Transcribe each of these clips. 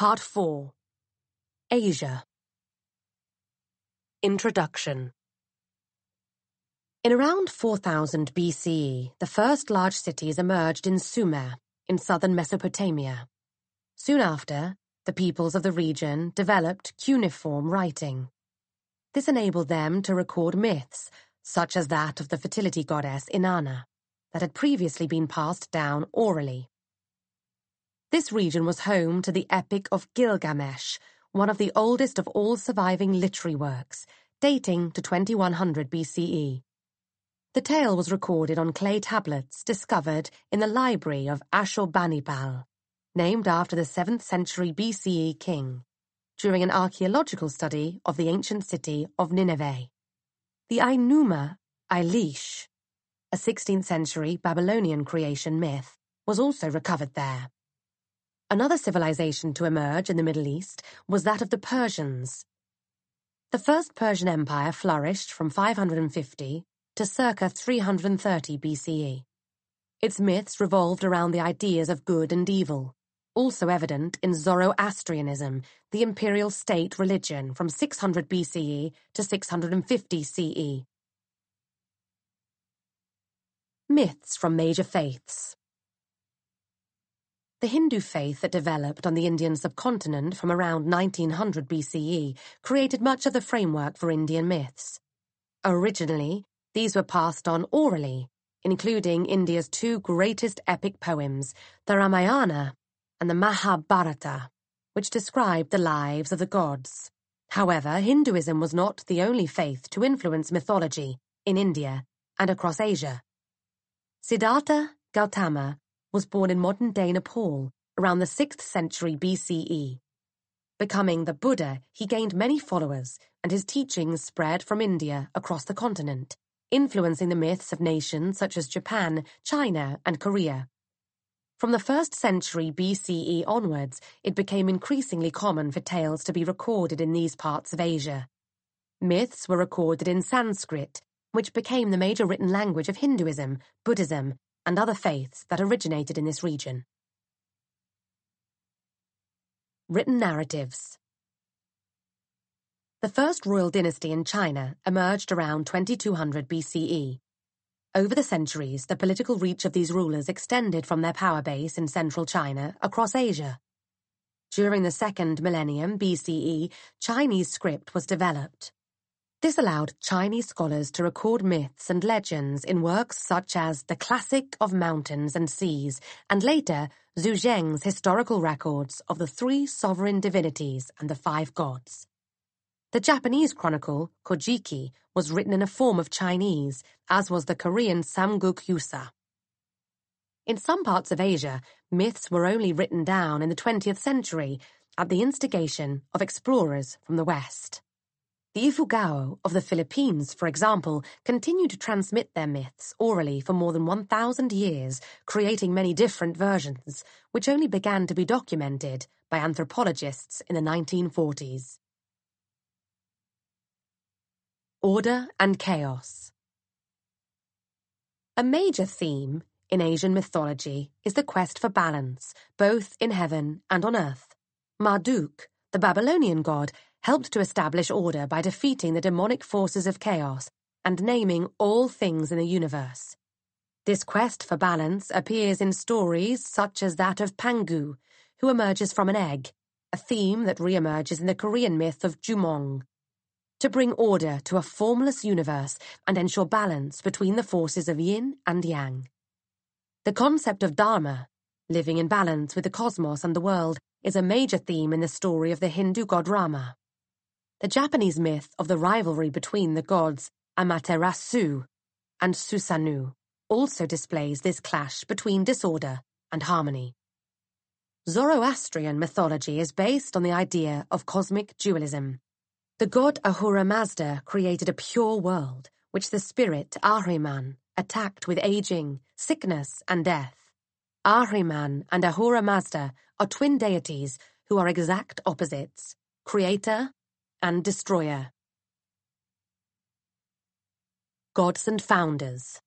Part 4 Asia Introduction In around 4000 BCE, the first large cities emerged in Sumer, in southern Mesopotamia. Soon after, the peoples of the region developed cuneiform writing. This enabled them to record myths, such as that of the fertility goddess Inanna, that had previously been passed down orally. This region was home to the Epic of Gilgamesh, one of the oldest of all surviving literary works, dating to 2100 BCE. The tale was recorded on clay tablets discovered in the library of Ashurbanipal, named after the 7th century BCE king, during an archaeological study of the ancient city of Nineveh. The Enuma Elish, a 16th century Babylonian creation myth, was also recovered there. Another civilization to emerge in the Middle East was that of the Persians. The first Persian Empire flourished from 550 to circa 330 BCE. Its myths revolved around the ideas of good and evil, also evident in Zoroastrianism, the imperial state religion from 600 BCE to 650 CE. Myths from Major Faiths the Hindu faith that developed on the Indian subcontinent from around 1900 BCE created much of the framework for Indian myths. Originally, these were passed on orally, including India's two greatest epic poems, the Ramayana and the Mahabharata, which described the lives of the gods. However, Hinduism was not the only faith to influence mythology in India and across Asia. Siddhartha Gautama was born in modern day Nepal around the 6th century BCE. Becoming the Buddha, he gained many followers, and his teachings spread from India across the continent, influencing the myths of nations such as Japan, China, and Korea. From the 1st century BCE onwards, it became increasingly common for tales to be recorded in these parts of Asia. Myths were recorded in Sanskrit, which became the major written language of Hinduism, Buddhism, and other faiths that originated in this region. Written Narratives The first royal dynasty in China emerged around 2200 BCE. Over the centuries, the political reach of these rulers extended from their power base in central China across Asia. During the second millennium BCE, Chinese script was developed. This allowed Chinese scholars to record myths and legends in works such as The Classic of Mountains and Seas and later Zhu Zheng's historical records of the three sovereign divinities and the five gods. The Japanese chronicle, Kojiki, was written in a form of Chinese, as was the Korean Samguk Yusa. In some parts of Asia, myths were only written down in the 20th century at the instigation of explorers from the West. The Ifugao of the Philippines, for example, continue to transmit their myths orally for more than 1,000 years, creating many different versions, which only began to be documented by anthropologists in the 1940s. Order and Chaos A major theme in Asian mythology is the quest for balance, both in heaven and on earth. Marduk, the Babylonian god, helped to establish order by defeating the demonic forces of chaos and naming all things in the universe. This quest for balance appears in stories such as that of Pangu, who emerges from an egg, a theme that reemerges in the Korean myth of Jumong. To bring order to a formless universe and ensure balance between the forces of yin and yang. The concept of dharma, living in balance with the cosmos and the world, is a major theme in the story of the Hindu god Rama the Japanese myth of the rivalry between the gods Amaterasu and Susanoo also displays this clash between disorder and harmony. Zoroastrian mythology is based on the idea of cosmic dualism. The god Ahura Mazda created a pure world, which the spirit Ahriman attacked with aging, sickness, and death. Ahriman and Ahura Mazda are twin deities who are exact opposites, creator and destroyer. Gods and founders.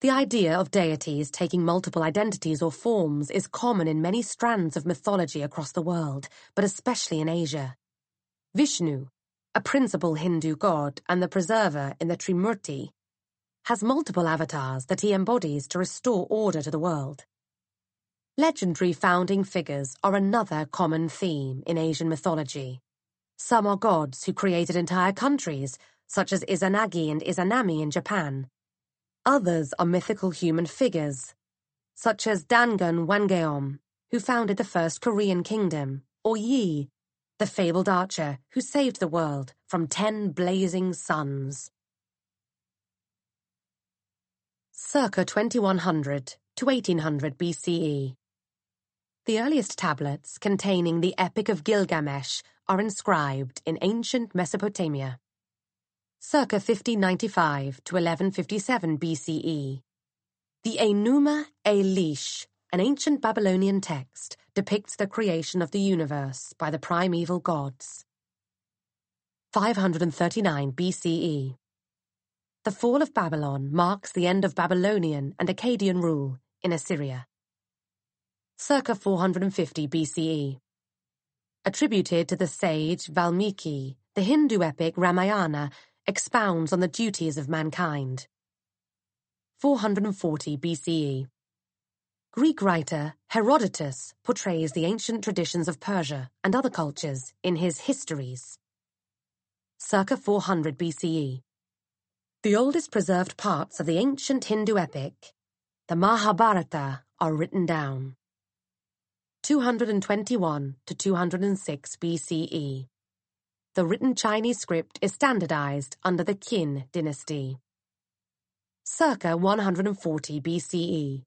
The idea of deities taking multiple identities or forms is common in many strands of mythology across the world, but especially in Asia. Vishnu, a principal Hindu god and the preserver in the Trimurti, has multiple avatars that he embodies to restore order to the world. Legendary founding figures are another common theme in Asian mythology. Some are gods who created entire countries, such as Izanagi and Izanami in Japan. Others are mythical human figures, such as Dangun Wangeom, who founded the first Korean kingdom, or Yi, the fabled archer who saved the world from ten blazing suns. Circa 2100 to 1800 BCE the earliest tablets containing the Epic of Gilgamesh are inscribed in ancient Mesopotamia. Circa 1595 to 1157 BCE. The Enuma Elish, an ancient Babylonian text, depicts the creation of the universe by the primeval gods. 539 BCE. The fall of Babylon marks the end of Babylonian and Akkadian rule in Assyria circa 450 BCE. Attributed to the sage Valmiki, the Hindu epic Ramayana expounds on the duties of mankind. 440 BCE. Greek writer Herodotus portrays the ancient traditions of Persia and other cultures in his Histories. Circa 400 BCE. The oldest preserved parts of the ancient Hindu epic, the Mahabharata, are written down. 221 to 206 BCE. The written Chinese script is standardized under the Qin dynasty. Circa 140 BCE.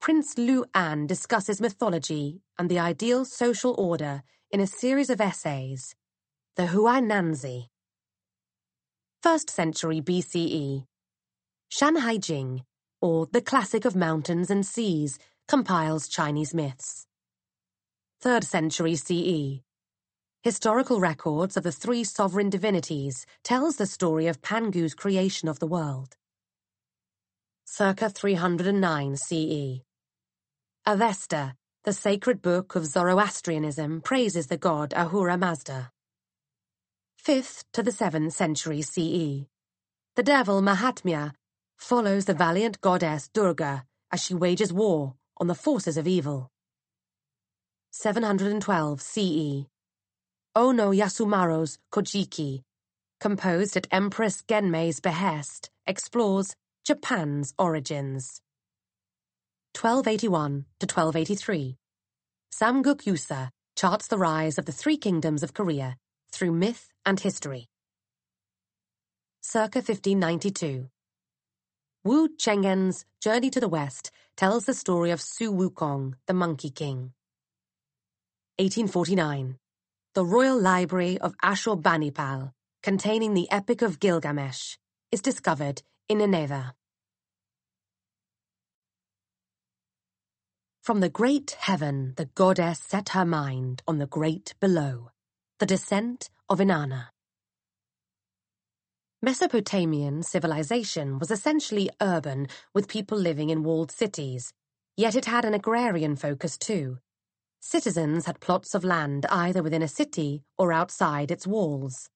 Prince Liu An discusses mythology and the ideal social order in a series of essays, the Huainanzi. 1st century BCE. Shanhaijing, or The Classic of Mountains and Seas, compiles Chinese myths. 3rd century CE. Historical records of the three sovereign divinities tells the story of Pangu's creation of the world. Circa 309 CE. Avesta, the sacred book of Zoroastrianism, praises the god Ahura Mazda. 5th to the 7th century CE. The Devi Mahatmya follows the valiant goddess Durga as she wages war on the forces of evil. 712 CE. Ono Yasumaro's Kojiki, composed at Empress Genmei's behest, explores Japan's origins. 1281 to 1283. Samguk Yusa charts the rise of the three kingdoms of Korea through myth and history. Circa 1592. Wu Chengen's Journey to the West tells the story of Sun Wukong, the Monkey King. 1849 The Royal Library of Ashurbanipal, containing the Epic of Gilgamesh, is discovered in Nineveh. From the great heaven the goddess set her mind on the great below, the descent of Inanna. Mesopotamian civilization was essentially urban with people living in walled cities, yet it had an agrarian focus too citizens had plots of land either within a city or outside its walls.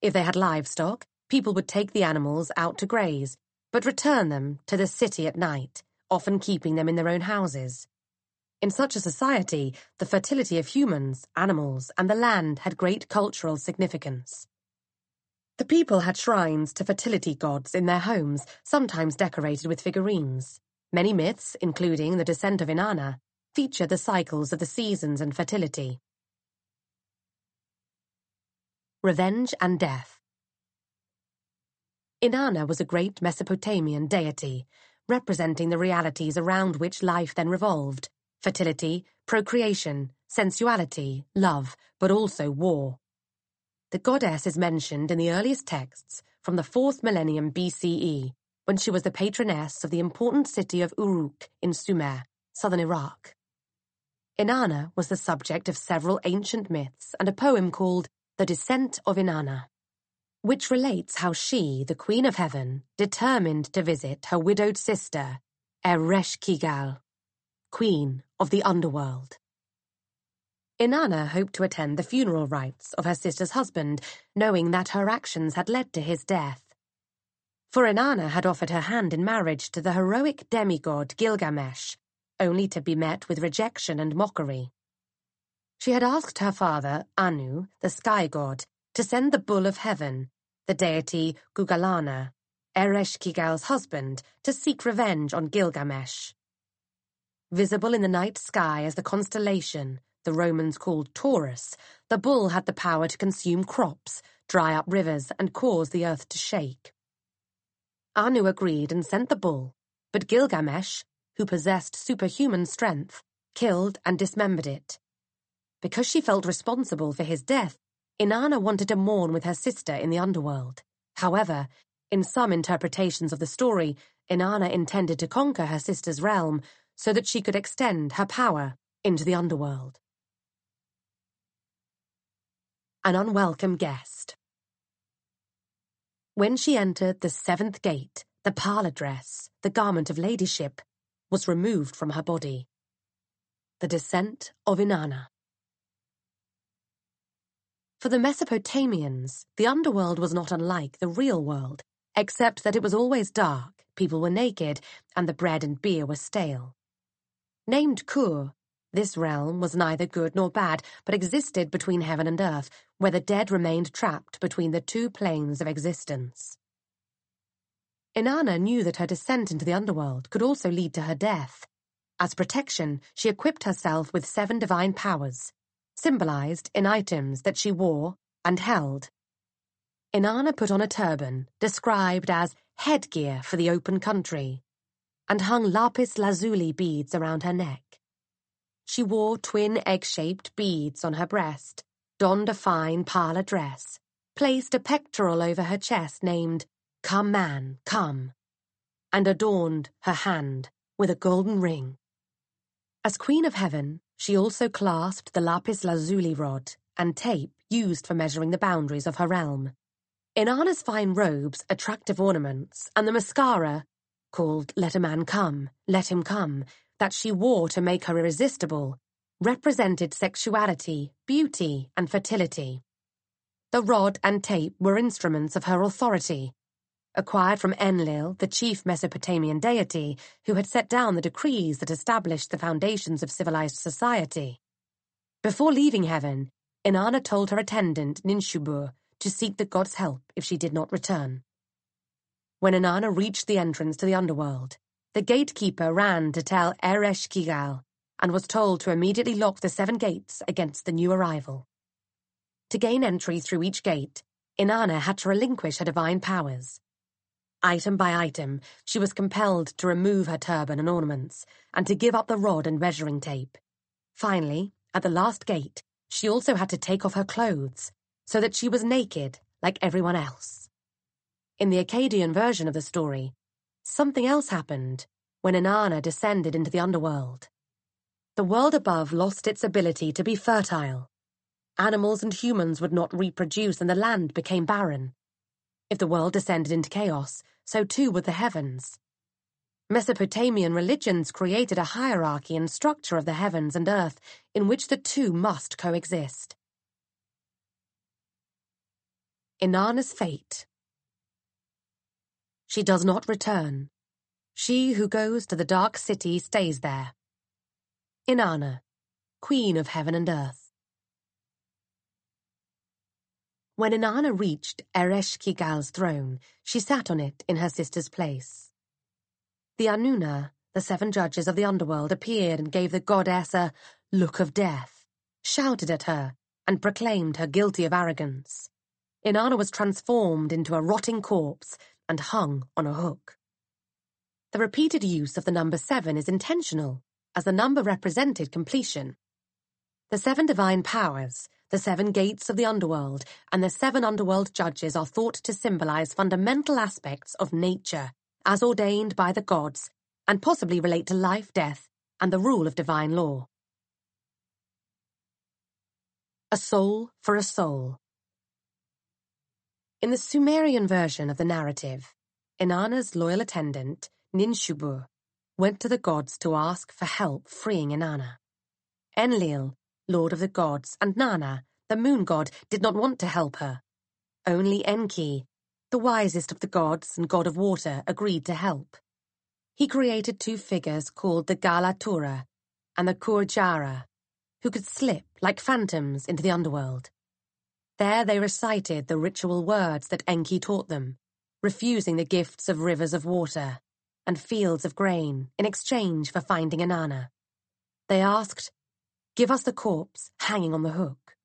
If they had livestock, people would take the animals out to graze, but return them to the city at night, often keeping them in their own houses. In such a society, the fertility of humans, animals, and the land had great cultural significance. The people had shrines to fertility gods in their homes, sometimes decorated with figurines. Many myths, including the descent of Inanna, feature the cycles of the seasons and fertility. Revenge and Death Inanna was a great Mesopotamian deity, representing the realities around which life then revolved, fertility, procreation, sensuality, love, but also war. The goddess is mentioned in the earliest texts from the 4th millennium BCE, when she was the patroness of the important city of Uruk in Sumer, southern Iraq. Inanna was the subject of several ancient myths and a poem called The Descent of Inanna, which relates how she, the Queen of Heaven, determined to visit her widowed sister, Ereshkigal, Queen of the Underworld. Inanna hoped to attend the funeral rites of her sister's husband, knowing that her actions had led to his death. For Inanna had offered her hand in marriage to the heroic demigod Gilgamesh, only to be met with rejection and mockery. She had asked her father, Anu, the sky god, to send the bull of heaven, the deity Gugalanna, Ereshkigal's husband, to seek revenge on Gilgamesh. Visible in the night sky as the constellation, the Romans called Taurus, the bull had the power to consume crops, dry up rivers, and cause the earth to shake. Anu agreed and sent the bull, but Gilgamesh, who possessed superhuman strength, killed and dismembered it. Because she felt responsible for his death, Inanna wanted to mourn with her sister in the underworld. However, in some interpretations of the story, Inanna intended to conquer her sister's realm so that she could extend her power into the underworld. An unwelcome guest. When she entered the seventh gate, the pala dress, the garment of ladyship, was removed from her body. The descent of Inanna. For the Mesopotamians, the underworld was not unlike the real world, except that it was always dark, people were naked, and the bread and beer were stale. Named Kur, this realm was neither good nor bad, but existed between heaven and earth, where the dead remained trapped between the two planes of existence. Inanna knew that her descent into the underworld could also lead to her death. As protection, she equipped herself with seven divine powers, symbolized in items that she wore and held. Inanna put on a turban, described as headgear for the open country, and hung lapis lazuli beads around her neck. She wore twin egg shaped beads on her breast, donned a fine pala dress, placed a pectoral over her chest named Come, man, come, and adorned her hand with a golden ring. As Queen of Heaven, she also clasped the lapis lazuli rod and tape used for measuring the boundaries of her realm. Inanna's fine robes, attractive ornaments, and the mascara, called Let a Man Come, Let Him Come, that she wore to make her irresistible, represented sexuality, beauty, and fertility. The rod and tape were instruments of her authority, acquired from Enlil, the chief Mesopotamian deity who had set down the decrees that established the foundations of civilized society. Before leaving heaven, Inanna told her attendant, Ninshubur, to seek the god's help if she did not return. When Inanna reached the entrance to the underworld, the gatekeeper ran to tell Ereshkigal and was told to immediately lock the seven gates against the new arrival. To gain entry through each gate, Inanna had to relinquish her divine powers. Item by item, she was compelled to remove her turban and ornaments, and to give up the rod and measuring tape. Finally, at the last gate, she also had to take off her clothes, so that she was naked, like everyone else. In the Akkadian version of the story, something else happened when Inanna descended into the underworld. The world above lost its ability to be fertile. Animals and humans would not reproduce and the land became barren. If the world descended into chaos, so too would the heavens. Mesopotamian religions created a hierarchy and structure of the heavens and earth in which the two must coexist. Inanna's fate. She does not return. She who goes to the dark city stays there. Inanna, Queen of Heaven and Earth. When Inanna reached Ereshkigal's throne, she sat on it in her sister's place. The Anuna, the seven judges of the underworld, appeared and gave the goddess a look of death, shouted at her, and proclaimed her guilty of arrogance. Inanna was transformed into a rotting corpse and hung on a hook. The repeated use of the number seven is intentional, as the number represented completion, the seven divine powers, the seven gates of the underworld, and the seven underworld judges are thought to symbolize fundamental aspects of nature, as ordained by the gods, and possibly relate to life, death, and the rule of divine law. A Soul for a Soul In the Sumerian version of the narrative, Inanna's loyal attendant, Ninshubur, went to the gods to ask for help freeing Inanna. Enlil, Lord of the Gods, and Nanna, the Moon God, did not want to help her. Only Enki, the wisest of the gods and god of water, agreed to help. He created two figures called the Galatura and the Kurgarra, who could slip, like phantoms, into the underworld. There they recited the ritual words that Enki taught them, refusing the gifts of rivers of water and fields of grain in exchange for finding Nana. They asked Give us the corpse hanging on the hook.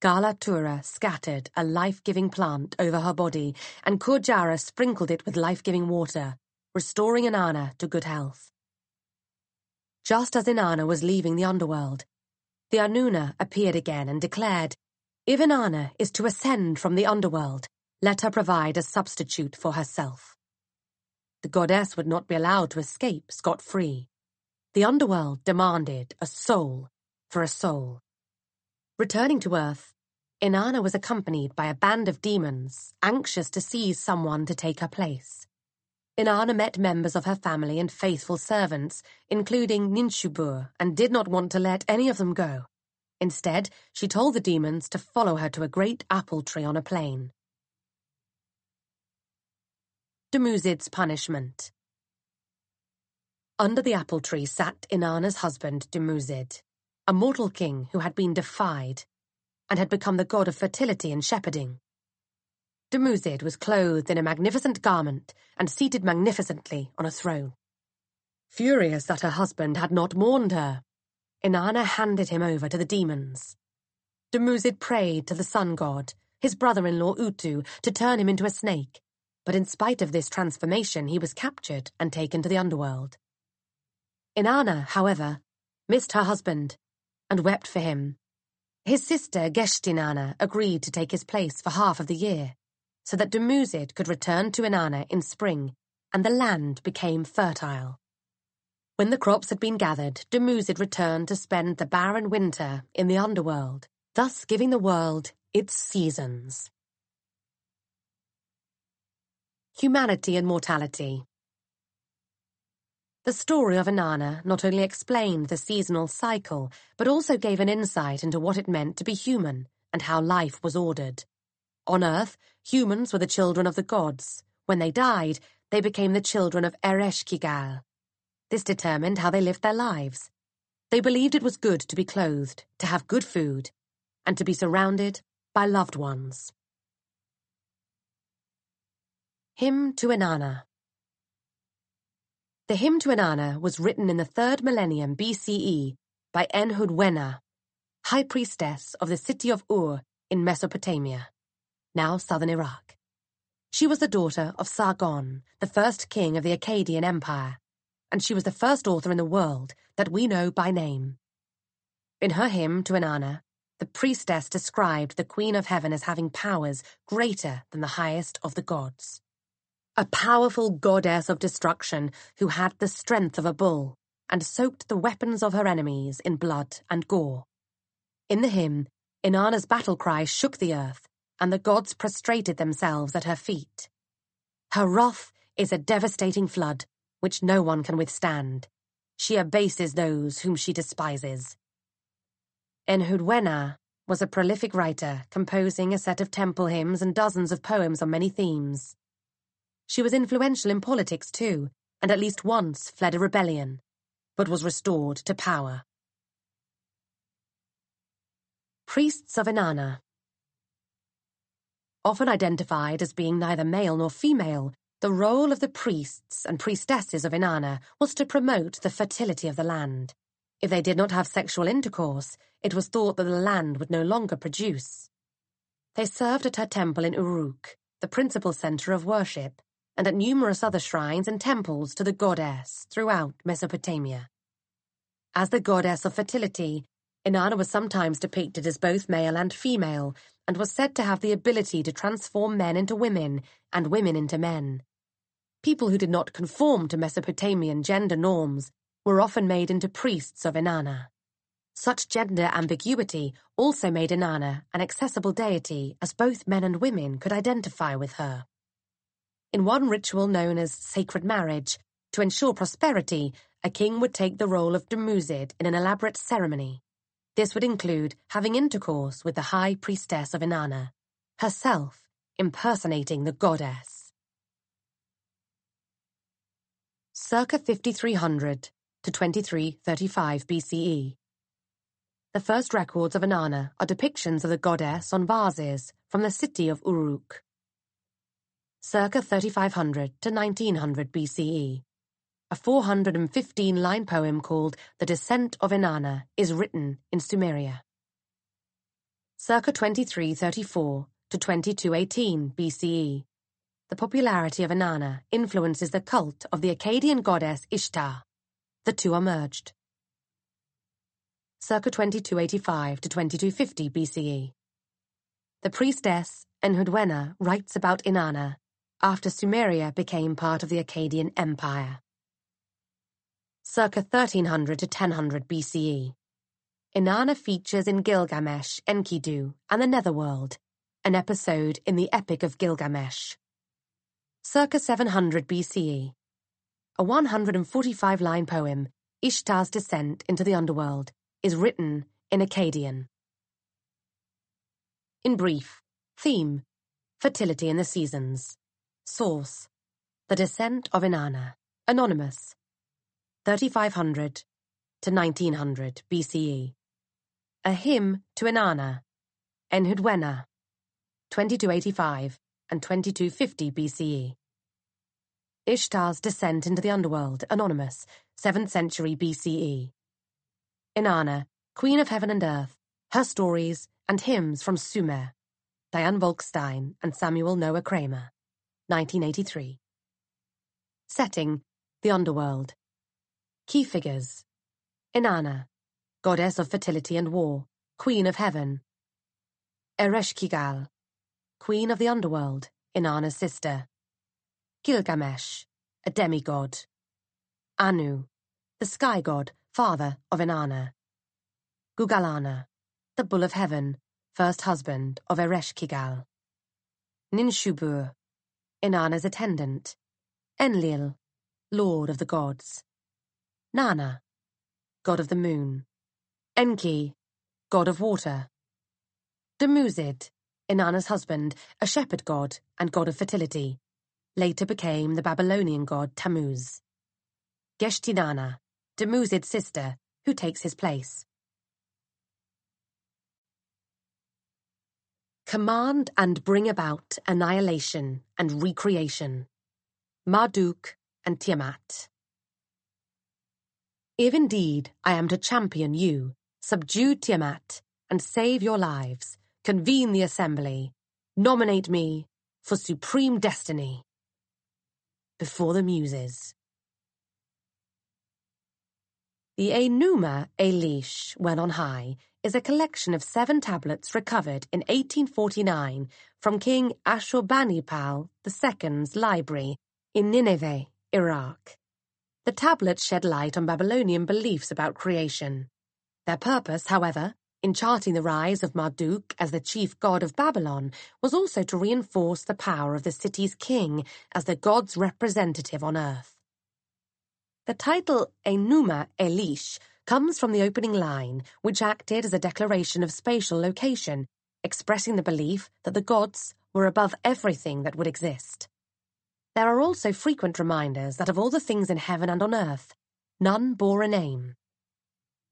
Galatura scattered a life-giving plant over her body, and Kurgarra sprinkled it with life-giving water, restoring Inanna to good health. Just as Inanna was leaving the underworld, the Anuna appeared again and declared, If Inanna is to ascend from the underworld, let her provide a substitute for herself. The goddess would not be allowed to escape scot-free the underworld demanded a soul for a soul. Returning to Earth, Inanna was accompanied by a band of demons, anxious to seize someone to take her place. Inanna met members of her family and faithful servants, including Ninshubur, and did not want to let any of them go. Instead, she told the demons to follow her to a great apple tree on a plain. Dumuzid's Punishment under the apple tree sat Inanna's husband, Dumuzid, a mortal king who had been defied and had become the god of fertility and shepherding. Dumuzid was clothed in a magnificent garment and seated magnificently on a throne. Furious that her husband had not mourned her, Inanna handed him over to the demons. Dumuzid prayed to the sun god, his brother-in-law Utu, to turn him into a snake, but in spite of this transformation he was captured and taken to the underworld. Inanna, however, missed her husband and wept for him. His sister, Geshtinanna, agreed to take his place for half of the year so that Dumuzid could return to Inanna in spring and the land became fertile. When the crops had been gathered, Dumuzid returned to spend the barren winter in the underworld, thus giving the world its seasons. Humanity and Mortality the story of Inanna not only explained the seasonal cycle, but also gave an insight into what it meant to be human and how life was ordered. On Earth, humans were the children of the gods. When they died, they became the children of Ereshkigal. This determined how they lived their lives. They believed it was good to be clothed, to have good food, and to be surrounded by loved ones. Hymn to Inanna. The Hymn to Inanna was written in the 3rd millennium BCE by Enheduanna, high priestess of the city of Ur in Mesopotamia, now southern Iraq. She was the daughter of Sargon, the first king of the Akkadian Empire, and she was the first author in the world that we know by name. In her hymn to Inanna, the priestess described the Queen of Heaven as having powers greater than the highest of the gods a powerful goddess of destruction who had the strength of a bull, and soaked the weapons of her enemies in blood and gore. In the hymn, Inanna's battle cry shook the earth, and the gods prostrated themselves at her feet. Her wrath is a devastating flood, which no one can withstand. She abases those whom she despises. Enheduanna was a prolific writer, composing a set of temple hymns and dozens of poems on many themes. She was influential in politics too, and at least once fled a rebellion, but was restored to power. priests of Inanna. Often identified as being neither male nor female, the role of the priests and priestesses of Inanna was to promote the fertility of the land. If they did not have sexual intercourse, it was thought that the land would no longer produce. They served at her temple in Uruk, the principal center of worship, and at numerous other shrines and temples to the goddess throughout Mesopotamia. As the goddess of fertility, Inanna was sometimes depicted as both male and female, and was said to have the ability to transform men into women and women into men. People who did not conform to Mesopotamian gender norms were often made into priests of Inanna. Such gender ambiguity also made Inanna an accessible deity as both men and women could identify with her in one ritual known as sacred marriage. To ensure prosperity, a king would take the role of Dumuzid in an elaborate ceremony. This would include having intercourse with the high priestess of Inanna, herself impersonating the goddess. Circa 5300 to 2335 BCE The first records of Inanna are depictions of the goddess on vases from the city of Uruk circa 3500 to 1900 BCE. A 415 line poem called The Descent of Inanna is written in Sumeria. Circa 2334 to 2218 BCE. The popularity of Inanna influences the cult of the Akkadian goddess Ishtar. The two are merged. Circa 2285 to 2250 BCE. The priestess Enheduanna writes about Inanna after Sumeria became part of the Akkadian Empire. Circa 1300 to 1000 BCE Inanna features in Gilgamesh, Enkidu, and the Netherworld, an episode in the Epic of Gilgamesh. Circa 700 BCE A 145-line poem, Ishtar's Descent into the Underworld, is written in Akkadian. In brief, theme, fertility in the seasons. Source. The Descent of Inanna. Anonymous. 3500 to 1900 BCE. A Hymn to Inanna. Enheduanna. 2285 and 2250 BCE. Ishtar's Descent into the Underworld. Anonymous. 7th century BCE. Inanna, Queen of Heaven and Earth. Her Stories and Hymns from Sumer. Diane Wolkstein and Samuel Noah Kramer. 1983. Setting The Underworld. Key figures Inanna, Goddess of Fertility and War, Queen of Heaven. Ereshkigal, Queen of the Underworld, Inanna's sister. Gilgamesh, a demigod. Anu, the sky god, father of Inanna. Gugalanna, the bull of heaven, first husband of Ereshkigal. Ninshubur, Inanna's attendant. Enlil, lord of the gods. Nanna, god of the moon. Enki, god of water. Dumuzid, Inanna's husband, a shepherd god and god of fertility. Later became the Babylonian god Tammuz. Geshtinanna, Dumuzid's sister, who takes his place. command and bring about annihilation and recreation. Marduk and Tiamat. If indeed I am to champion you, subdue Tiamat and save your lives, convene the assembly, nominate me for supreme destiny. Before the Muses. The Enuma Elish, when on high, is a collection of seven tablets recovered in 1849 from King Ashurbanipal II's library in Nineveh, Iraq. The tablets shed light on Babylonian beliefs about creation. Their purpose, however, in charting the rise of Marduk as the chief god of Babylon, was also to reinforce the power of the city's king as the god's representative on earth. The title Enuma Elish comes from the opening line, which acted as a declaration of spatial location, expressing the belief that the gods were above everything that would exist. There are also frequent reminders that of all the things in heaven and on earth, none bore a name.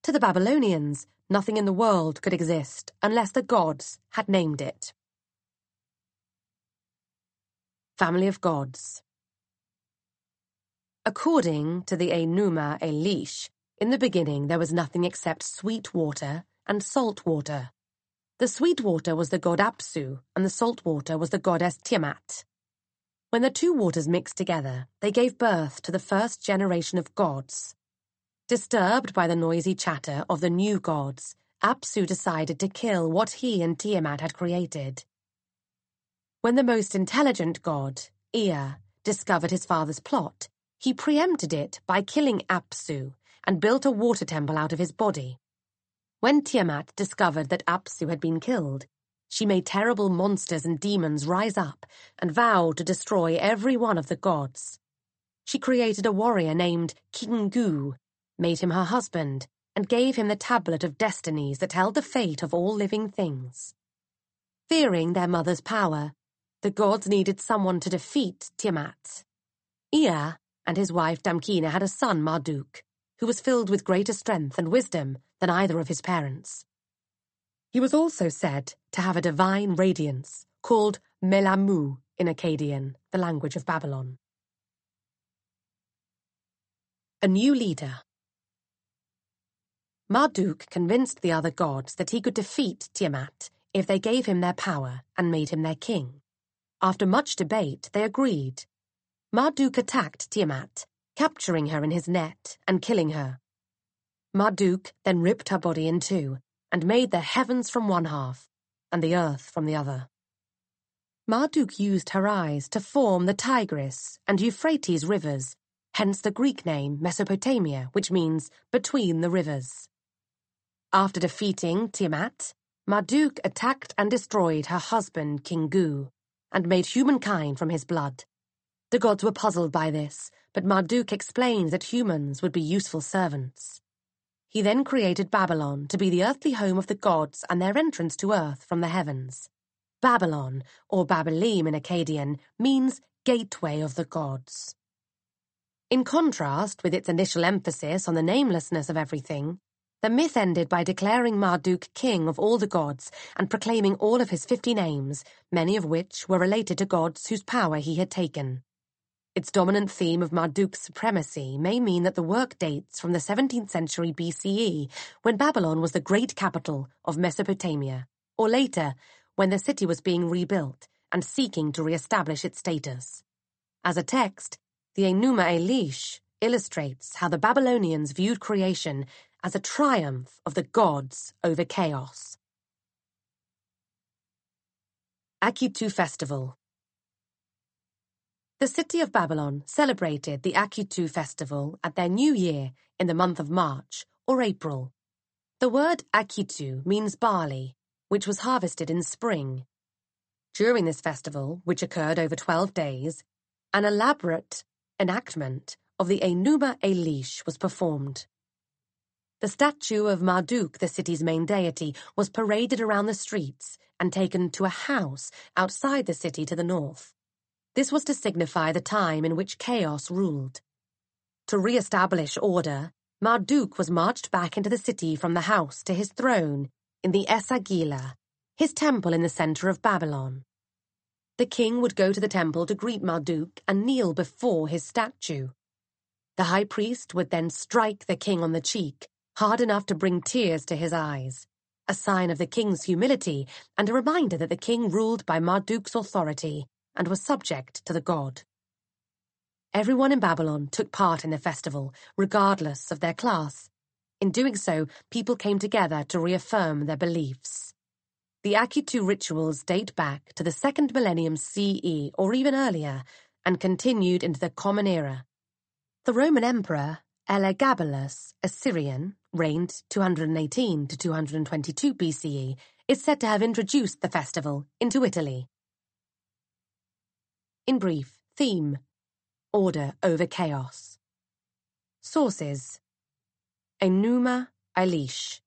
To the Babylonians, nothing in the world could exist unless the gods had named it. Family of Gods According to the Enuma Elish, in the beginning there was nothing except sweet water and salt water. The sweet water was the god Apsu, and the salt water was the goddess Tiamat. When the two waters mixed together, they gave birth to the first generation of gods. Disturbed by the noisy chatter of the new gods, Apsu decided to kill what he and Tiamat had created. When the most intelligent god, Ea, discovered his father's plot, he preempted it by killing Apsu and built a water temple out of his body. When Tiamat discovered that Apsu had been killed, she made terrible monsters and demons rise up and vowed to destroy every one of the gods. She created a warrior named Kingu, made him her husband, and gave him the tablet of destinies that held the fate of all living things. Fearing their mother's power, the gods needed someone to defeat Tiamat. Ea and his wife Damkina had a son, Marduk, who was filled with greater strength and wisdom than either of his parents. He was also said to have a divine radiance called Melamu in Akkadian, the language of Babylon. A New Leader Marduk convinced the other gods that he could defeat Tiamat if they gave him their power and made him their king. After much debate, they agreed Marduk attacked Tiamat, capturing her in his net and killing her. Marduk then ripped her body in two and made the heavens from one half and the earth from the other. Marduk used her eyes to form the Tigris and Euphrates rivers, hence the Greek name Mesopotamia, which means between the rivers. After defeating Tiamat, Marduk attacked and destroyed her husband, Kingu, and made humankind from his blood the gods were puzzled by this, but Marduk explained that humans would be useful servants. He then created Babylon to be the earthly home of the gods and their entrance to earth from the heavens. Babylon, or Babylim in Akkadian, means gateway of the gods. In contrast with its initial emphasis on the namelessness of everything, the myth ended by declaring Marduk king of all the gods and proclaiming all of his fifty names, many of which were related to gods whose power he had taken. Its dominant theme of Marduk's supremacy may mean that the work dates from the 17th century BCE, when Babylon was the great capital of Mesopotamia, or later, when the city was being rebuilt and seeking to reestablish its status. As a text, the Enuma Elish illustrates how the Babylonians viewed creation as a triumph of the gods over chaos. Akitu Festival the city of Babylon celebrated the Akitu festival at their new year in the month of March or April. The word Akitu means barley, which was harvested in spring. During this festival, which occurred over 12 days, an elaborate enactment of the Enuma Elish was performed. The statue of Marduk, the city's main deity, was paraded around the streets and taken to a house outside the city to the north. This was to signify the time in which chaos ruled. To reestablish order, Marduk was marched back into the city from the house to his throne in the Esagila, his temple in the center of Babylon. The king would go to the temple to greet Marduk and kneel before his statue. The high priest would then strike the king on the cheek, hard enough to bring tears to his eyes, a sign of the king's humility and a reminder that the king ruled by Marduk's authority and was subject to the god. Everyone in Babylon took part in the festival, regardless of their class. In doing so, people came together to reaffirm their beliefs. The Akitu rituals date back to the second millennium CE or even earlier and continued into the Common Era. The Roman Emperor, Elagabalus, Assyrian, reigned 218 to 222 BCE, is said to have introduced the festival into Italy. In brief, theme. Order over chaos. Sources. Enuma Elish.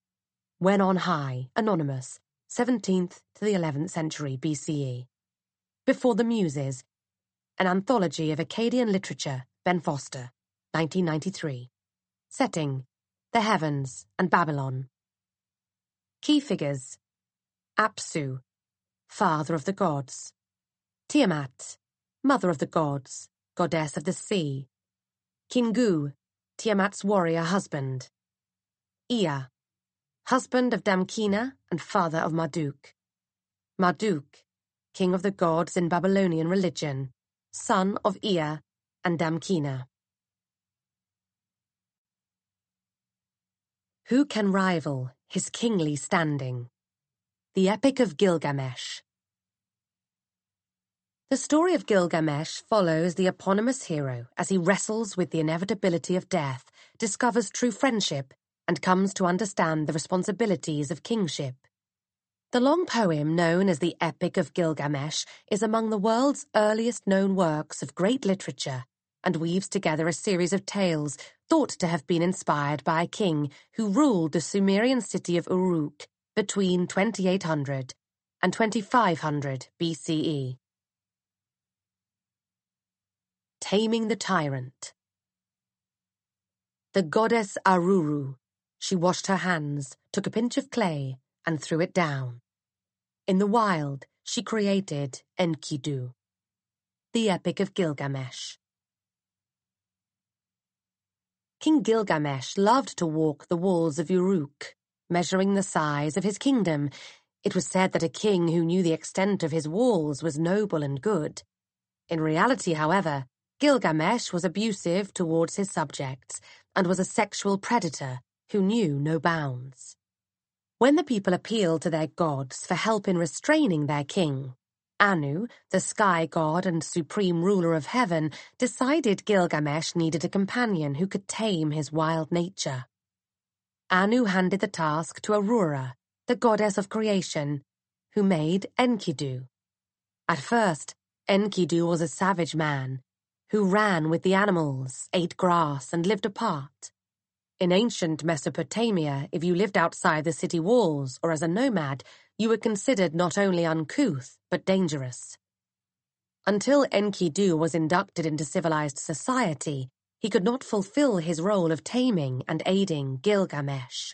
When on High, Anonymous, 17th to the 11th century BCE. Before the Muses. An Anthology of Akkadian Literature, Ben Foster, 1993. Setting. The Heavens and Babylon. Key Figures. Apsu. Father of the Gods. Tiamat. Tiamat mother of the gods, goddess of the sea. Kingu, Tiamat's warrior husband. Ea, husband of Damkina and father of Marduk. Marduk, king of the gods in Babylonian religion, son of Ea and Damkina. Who can rival his kingly standing? The Epic of Gilgamesh the story of Gilgamesh follows the eponymous hero as he wrestles with the inevitability of death, discovers true friendship, and comes to understand the responsibilities of kingship. The long poem known as the Epic of Gilgamesh is among the world's earliest known works of great literature and weaves together a series of tales thought to have been inspired by a king who ruled the Sumerian city of Uruk between 2800 and 2500 BCE. Taming the Tyrant. The goddess Aruru. She washed her hands, took a pinch of clay, and threw it down. In the wild, she created Enkidu. The Epic of Gilgamesh. King Gilgamesh loved to walk the walls of Uruk, measuring the size of his kingdom. It was said that a king who knew the extent of his walls was noble and good. In reality, however, Gilgamesh was abusive towards his subjects and was a sexual predator who knew no bounds. When the people appealed to their gods for help in restraining their king, Anu, the sky god and supreme ruler of heaven, decided Gilgamesh needed a companion who could tame his wild nature. Anu handed the task to Aruru, the goddess of creation, who made Enkidu. At first, Enkidu was a savage man who ran with the animals, ate grass, and lived apart. In ancient Mesopotamia, if you lived outside the city walls or as a nomad, you were considered not only uncouth, but dangerous. Until Enkidu was inducted into civilized society, he could not fulfill his role of taming and aiding Gilgamesh.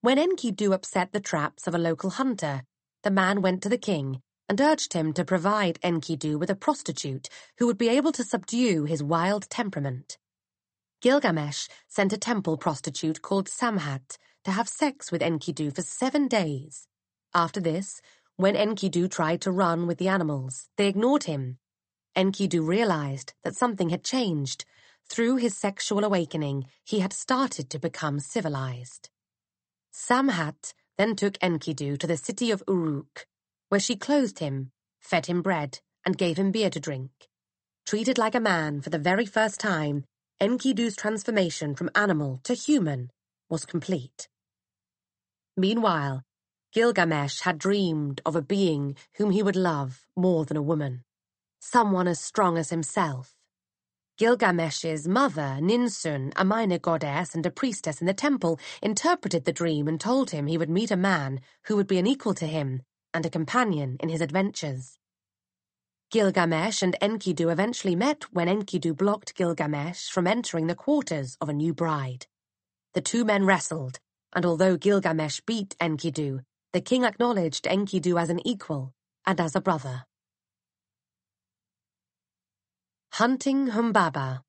When Enkidu upset the traps of a local hunter, the man went to the king and urged him to provide Enkidu with a prostitute who would be able to subdue his wild temperament. Gilgamesh sent a temple prostitute called Samhat to have sex with Enkidu for seven days. After this, when Enkidu tried to run with the animals, they ignored him. Enkidu realized that something had changed. Through his sexual awakening, he had started to become civilized. Samhat then took Enkidu to the city of Uruk, where she clothed him, fed him bread, and gave him beer to drink. Treated like a man for the very first time, Enkidu's transformation from animal to human was complete. Meanwhile, Gilgamesh had dreamed of a being whom he would love more than a woman, someone as strong as himself. Gilgamesh's mother, Ninsun, a minor goddess and a priestess in the temple, interpreted the dream and told him he would meet a man who would be an equal to him and a companion in his adventures. Gilgamesh and Enkidu eventually met when Enkidu blocked Gilgamesh from entering the quarters of a new bride. The two men wrestled, and although Gilgamesh beat Enkidu, the king acknowledged Enkidu as an equal and as a brother. Hunting Humbaba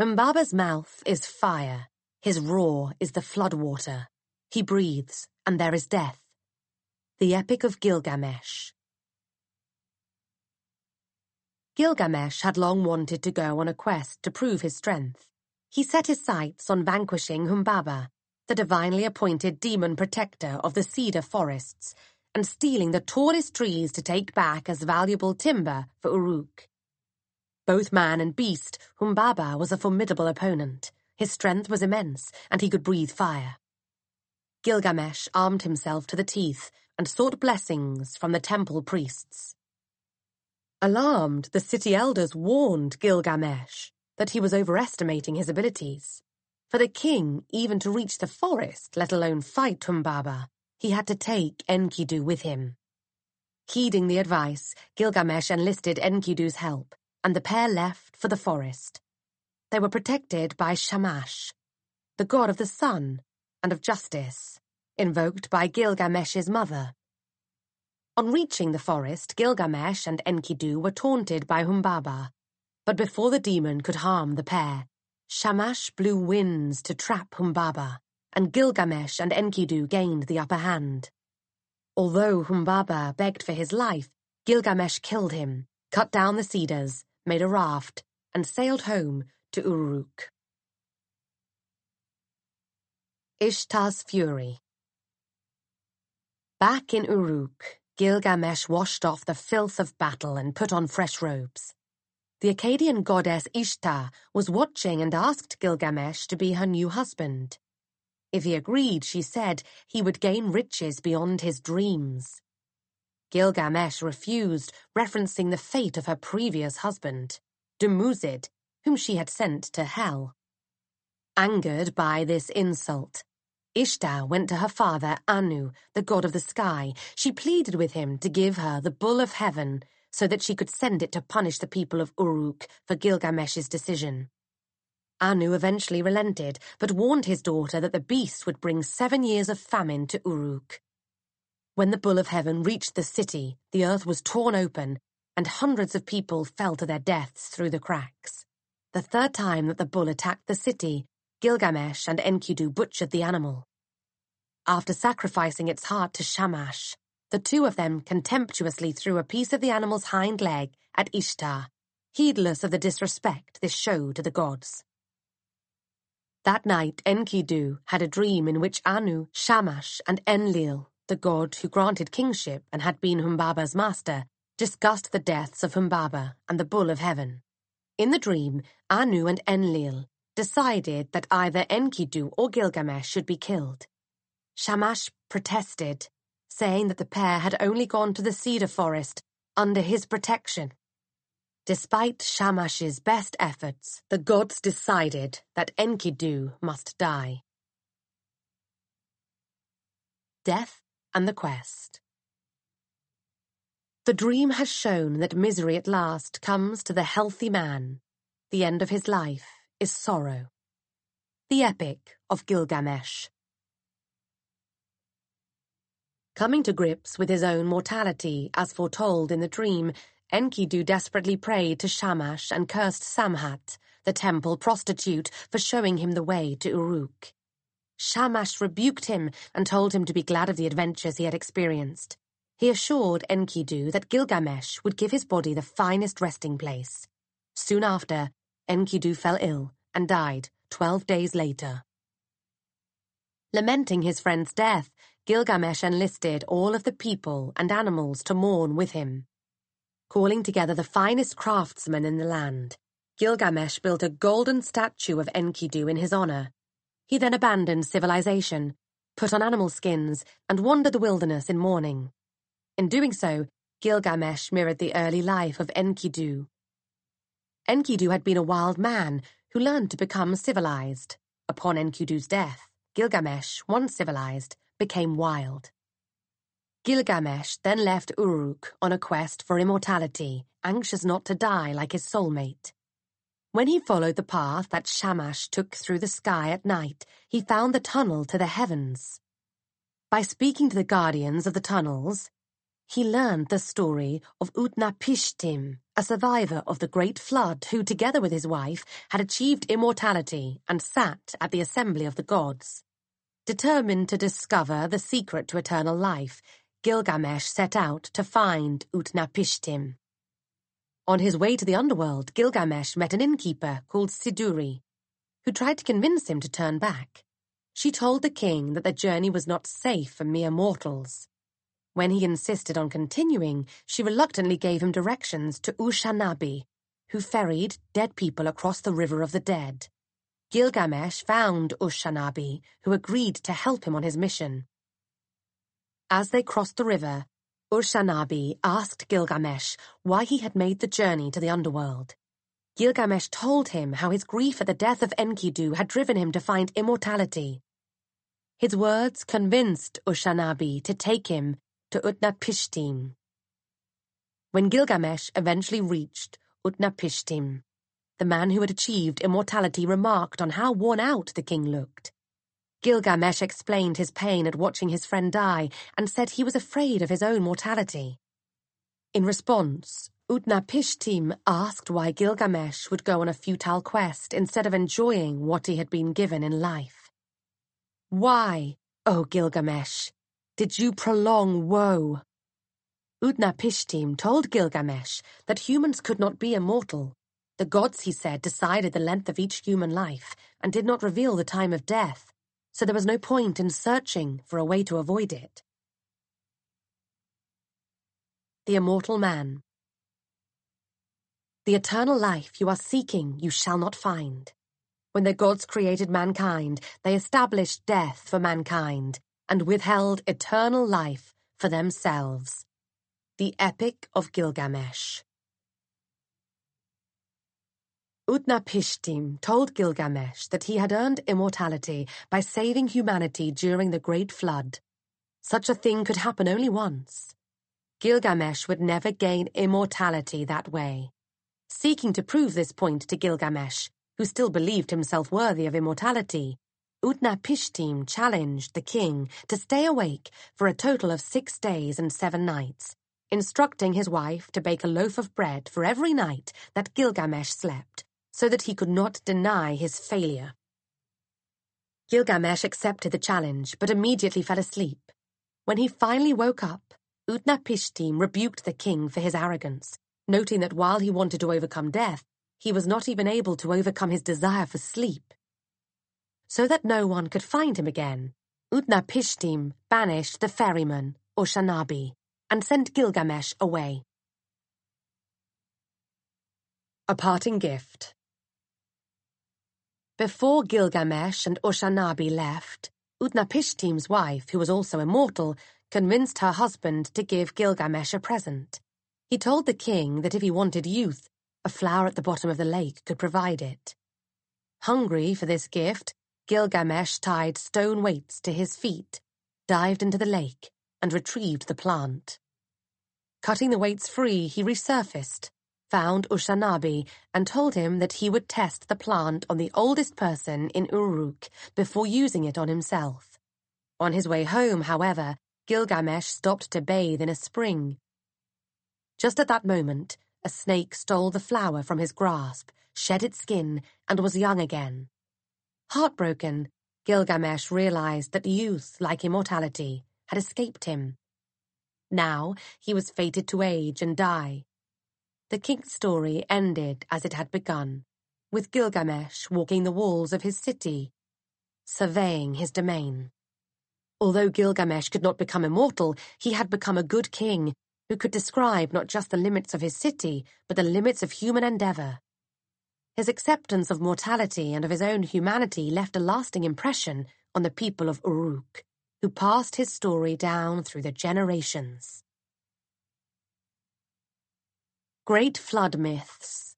Humbaba's mouth is fire, his roar is the floodwater. He breathes, and there is death. The Epic of Gilgamesh Gilgamesh had long wanted to go on a quest to prove his strength. He set his sights on vanquishing Humbaba, the divinely appointed demon protector of the cedar forests, and stealing the tallest trees to take back as valuable timber for Uruk. Both man and beast, Humbaba was a formidable opponent. His strength was immense, and he could breathe fire. Gilgamesh armed himself to the teeth and sought blessings from the temple priests. Alarmed, the city elders warned Gilgamesh that he was overestimating his abilities. For the king, even to reach the forest, let alone fight Humbaba, he had to take Enkidu with him. Heeding the advice, Gilgamesh enlisted Enkidu's help, and the pair left for the forest. They were protected by Shamash, the god of the sun and of justice, invoked by Gilgamesh's mother. On reaching the forest, Gilgamesh and Enkidu were taunted by Humbaba, but before the demon could harm the pair, Shamash blew winds to trap Humbaba, and Gilgamesh and Enkidu gained the upper hand. Although Humbaba begged for his life, Gilgamesh killed him, cut down the cedars, made a raft, and sailed home to Uruk. Ishtar's fury. Back in Uruk, Gilgamesh washed off the filth of battle and put on fresh robes. The Akkadian goddess Ishtar was watching and asked Gilgamesh to be her new husband. If he agreed, she said, he would gain riches beyond his dreams. Gilgamesh refused, referencing the fate of her previous husband, Dumuzid, whom she had sent to hell. Angered by this insult, Ishtar went to her father, Anu, the god of the sky. She pleaded with him to give her the bull of heaven so that she could send it to punish the people of Uruk for Gilgamesh's decision. Anu eventually relented, but warned his daughter that the beast would bring seven years of famine to Uruk. When the bull of heaven reached the city, the earth was torn open, and hundreds of people fell to their deaths through the cracks. The third time that the bull attacked the city, Gilgamesh and Enkidu butchered the animal. After sacrificing its heart to Shamash, the two of them contemptuously threw a piece of the animal's hind leg at Ishtar, heedless of the disrespect this showed to the gods. That night, Enkidu had a dream in which Anu, Shamash, and Enlil, the god who granted kingship and had been Humbaba's master, discussed the deaths of Humbaba and the Bull of Heaven. In the dream, Anu and Enlil decided that either Enkidu or Gilgamesh should be killed. Shamash protested, saying that the pair had only gone to the cedar forest under his protection. Despite Shamash's best efforts, the gods decided that Enkidu must die. Death and the Quest The dream has shown that misery at last comes to the healthy man, the end of his life is sorrow. The Epic of Gilgamesh Coming to grips with his own mortality, as foretold in the dream, Enkidu desperately prayed to Shamash and cursed Samhat, the temple prostitute, for showing him the way to Uruk. Shamash rebuked him and told him to be glad of the adventures he had experienced. He assured Enkidu that Gilgamesh would give his body the finest resting place. Soon after, Enkidu fell ill and died 12 days later. Lamenting his friend's death, Gilgamesh enlisted all of the people and animals to mourn with him. Calling together the finest craftsmen in the land, Gilgamesh built a golden statue of Enkidu in his honor. He then abandoned civilization, put on animal skins, and wandered the wilderness in mourning. In doing so, Gilgamesh mirrored the early life of Enkidu Enkidu had been a wild man who learned to become civilized. Upon Enkidu's death, Gilgamesh, once civilized, became wild. Gilgamesh then left Uruk on a quest for immortality, anxious not to die like his soulmate. When he followed the path that Shamash took through the sky at night, he found the tunnel to the heavens. By speaking to the guardians of the tunnels, he learned the story of Utnapishtim, a survivor of the Great Flood who, together with his wife, had achieved immortality and sat at the Assembly of the Gods. Determined to discover the secret to eternal life, Gilgamesh set out to find Utnapishtim. On his way to the underworld, Gilgamesh met an innkeeper called Siduri, who tried to convince him to turn back. She told the king that the journey was not safe for mere mortals. When he insisted on continuing, she reluctantly gave him directions to Ushanabi, who ferried dead people across the River of the Dead. Gilgamesh found Ushanabi, who agreed to help him on his mission. As they crossed the river, Ushanabi asked Gilgamesh why he had made the journey to the underworld. Gilgamesh told him how his grief at the death of Enkidu had driven him to find immortality. His words convinced Ushanabi to take him to Utnapishtim. When Gilgamesh eventually reached Utnapishtim, the man who had achieved immortality remarked on how worn out the king looked. Gilgamesh explained his pain at watching his friend die and said he was afraid of his own mortality. In response, Utnapishtim asked why Gilgamesh would go on a futile quest instead of enjoying what he had been given in life. Why, oh Gilgamesh, did you prolong woe? Utnapishtim told Gilgamesh that humans could not be immortal. The gods, he said, decided the length of each human life and did not reveal the time of death, so there was no point in searching for a way to avoid it. The Immortal Man The eternal life you are seeking you shall not find. When the gods created mankind, they established death for mankind and withheld eternal life for themselves. The Epic of Gilgamesh Utnapishtim told Gilgamesh that he had earned immortality by saving humanity during the Great Flood. Such a thing could happen only once. Gilgamesh would never gain immortality that way. Seeking to prove this point to Gilgamesh, who still believed himself worthy of immortality, Utnapishtim challenged the king to stay awake for a total of six days and seven nights, instructing his wife to bake a loaf of bread for every night that Gilgamesh slept, so that he could not deny his failure. Gilgamesh accepted the challenge but immediately fell asleep. When he finally woke up, Utnapishtim rebuked the king for his arrogance, noting that while he wanted to overcome death, he was not even able to overcome his desire for sleep so that no one could find him again. Utnapishtim banished the ferryman, Ushanabi and sent Gilgamesh away. A Parting Gift Before Gilgamesh and Ushanabi left, Utnapishtim's wife, who was also immortal, convinced her husband to give Gilgamesh a present. He told the king that if he wanted youth, a flower at the bottom of the lake could provide it. Hungry for this gift, Gilgamesh tied stone weights to his feet, dived into the lake, and retrieved the plant. Cutting the weights free, he resurfaced, found Ushanabi, and told him that he would test the plant on the oldest person in Uruk before using it on himself. On his way home, however, Gilgamesh stopped to bathe in a spring. Just at that moment, a snake stole the flower from his grasp, shed its skin, and was young again. Heartbroken, Gilgamesh realized that youth, like immortality, had escaped him. Now he was fated to age and die. The king's story ended as it had begun, with Gilgamesh walking the walls of his city, surveying his domain. Although Gilgamesh could not become immortal, he had become a good king who could describe not just the limits of his city, but the limits of human endeavor. His acceptance of mortality and of his own humanity left a lasting impression on the people of Uruk, who passed his story down through the generations. Great Flood Myths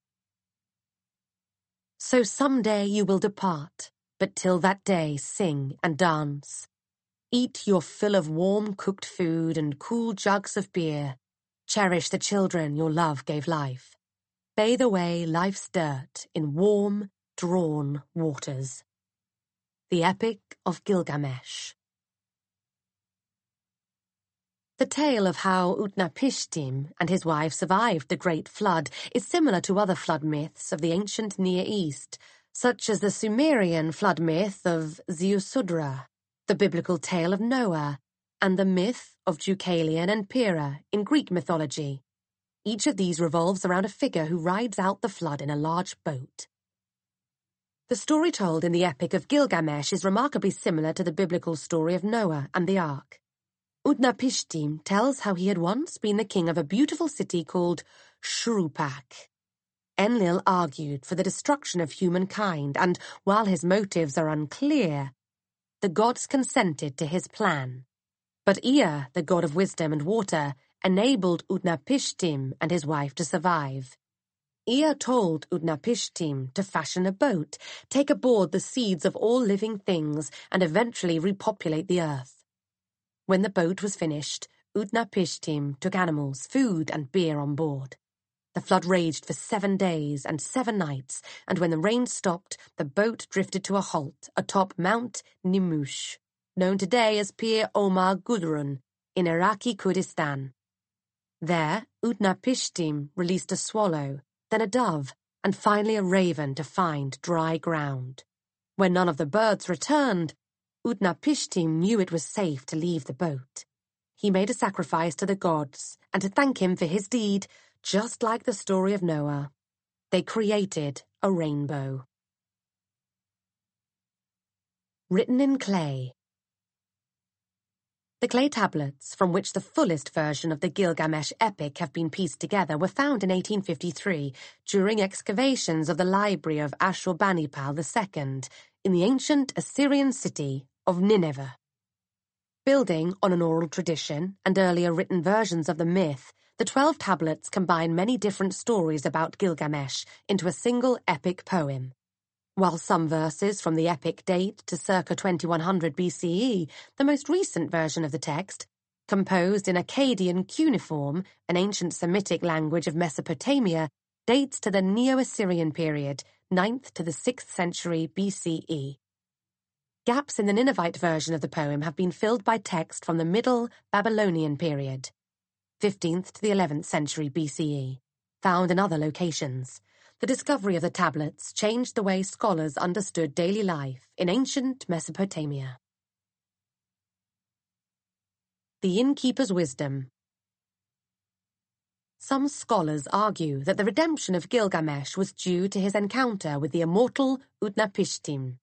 So someday you will depart, but till that day sing and dance. Eat your fill of warm cooked food and cool jugs of beer. Cherish the children your love gave life bathe away life's dirt in warm, drawn waters. The Epic of Gilgamesh. The tale of how Utnapishtim and his wife survived the Great Flood is similar to other flood myths of the ancient Near East, such as the Sumerian flood myth of Ziusudra, the biblical tale of Noah, and the myth of Deucalion and Pyrrha in Greek mythology. Each of these revolves around a figure who rides out the flood in a large boat. The story told in the epic of Gilgamesh is remarkably similar to the biblical story of Noah and the ark. Utnapishtim tells how he had once been the king of a beautiful city called Shuruppak. Enlil argued for the destruction of humankind, and while his motives are unclear, the gods consented to his plan. But Ea, the god of wisdom and water, enabled Utnapishtim and his wife to survive. Ea told Utnapishtim to fashion a boat, take aboard the seeds of all living things, and eventually repopulate the earth. When the boat was finished, Utnapishtim took animals, food, and beer on board. The flood raged for seven days and seven nights, and when the rain stopped, the boat drifted to a halt atop Mount Nimush, known today as Pir Omar Gudrun, in Iraqi Kurdistan. There, Utnapishtim released a swallow, then a dove, and finally a raven to find dry ground. When none of the birds returned, Utnapishtim knew it was safe to leave the boat. He made a sacrifice to the gods and to thank him for his deed, just like the story of Noah. They created a rainbow. Written in clay the clay tablets, from which the fullest version of the Gilgamesh epic have been pieced together, were found in 1853 during excavations of the library of Ashurbanipal II in the ancient Assyrian city of Nineveh. Building on an oral tradition and earlier written versions of the myth, the Twelve Tablets combine many different stories about Gilgamesh into a single epic poem. While some verses from the epic date to circa 2100 BCE, the most recent version of the text, composed in Akkadian cuneiform, an ancient Semitic language of Mesopotamia, dates to the Neo Assyrian period, 9th to the 6th century BCE. Gaps in the Ninevite version of the poem have been filled by text from the Middle Babylonian period, 15th to the 11th century BCE, found in other locations the discovery of the tablets changed the way scholars understood daily life in ancient Mesopotamia. The Innkeeper's Wisdom Some scholars argue that the redemption of Gilgamesh was due to his encounter with the immortal Utnapishtim.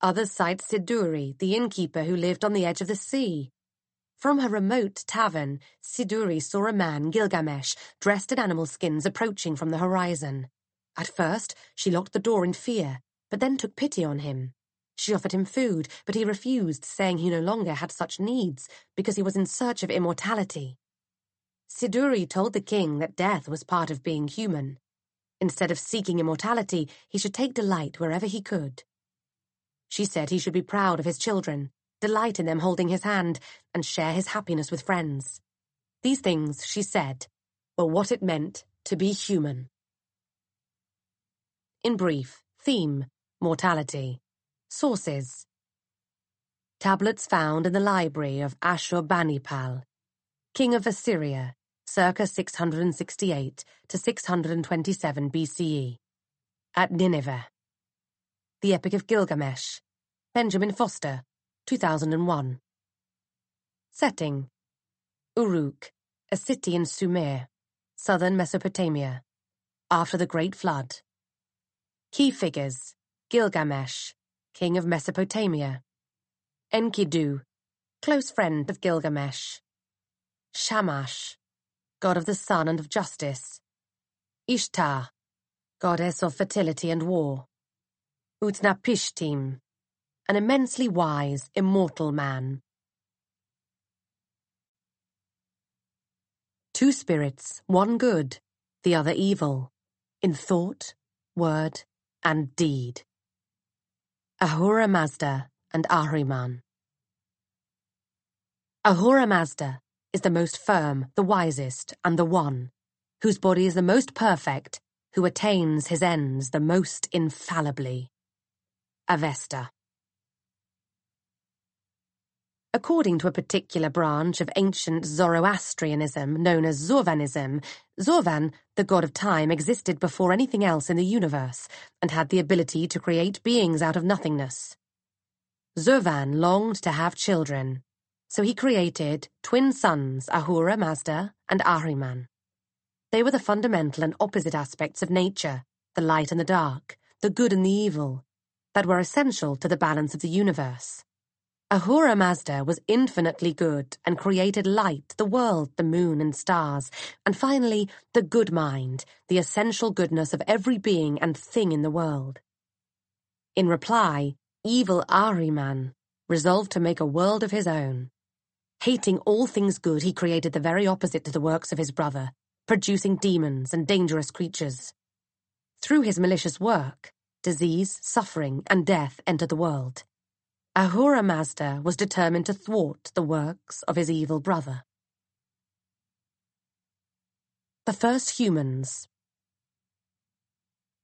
Others cite Siduri, the innkeeper who lived on the edge of the sea. From her remote tavern, Siduri saw a man, Gilgamesh, dressed in animal skins approaching from the horizon. At first, she locked the door in fear, but then took pity on him. She offered him food, but he refused, saying he no longer had such needs because he was in search of immortality. Siduri told the king that death was part of being human. Instead of seeking immortality, he should take delight wherever he could. She said he should be proud of his children, delight in them holding his hand, and share his happiness with friends. These things, she said, were what it meant to be human. In brief, theme, mortality. Sources. Tablets found in the library of Ashurbanipal, king of Assyria, circa 668 to 627 BCE, at Nineveh. The Epic of Gilgamesh, Benjamin Foster, 2001. Setting. Uruk, a city in Sumer, southern Mesopotamia, after the Great Flood. Key figures. Gilgamesh, king of Mesopotamia. Enkidu, close friend of Gilgamesh. Shamash, god of the sun and of justice. Ishtar, goddess of fertility and war. Utnapishtim, an immensely wise, immortal man. Two spirits, one good, the other evil, in thought, word, and deed. Ahura Mazda and Ahriman. Ahura Mazda is the most firm, the wisest, and the one, whose body is the most perfect, who attains his ends the most infallibly. Avesta. According to a particular branch of ancient Zoroastrianism known as Zurvanism, Zurvan, the god of time, existed before anything else in the universe and had the ability to create beings out of nothingness. Zurvan longed to have children, so he created twin sons Ahura Mazda and Ahriman. They were the fundamental and opposite aspects of nature, the light and the dark, the good and the evil, that were essential to the balance of the universe. Ahura Mazda was infinitely good and created light, the world, the moon, and stars. And finally, the good mind, the essential goodness of every being and thing in the world. In reply, evil Ahriman resolved to make a world of his own. Hating all things good, he created the very opposite to the works of his brother, producing demons and dangerous creatures. Through his malicious work, disease, suffering, and death entered the world. Ahura Mazda was determined to thwart the works of his evil brother. The First Humans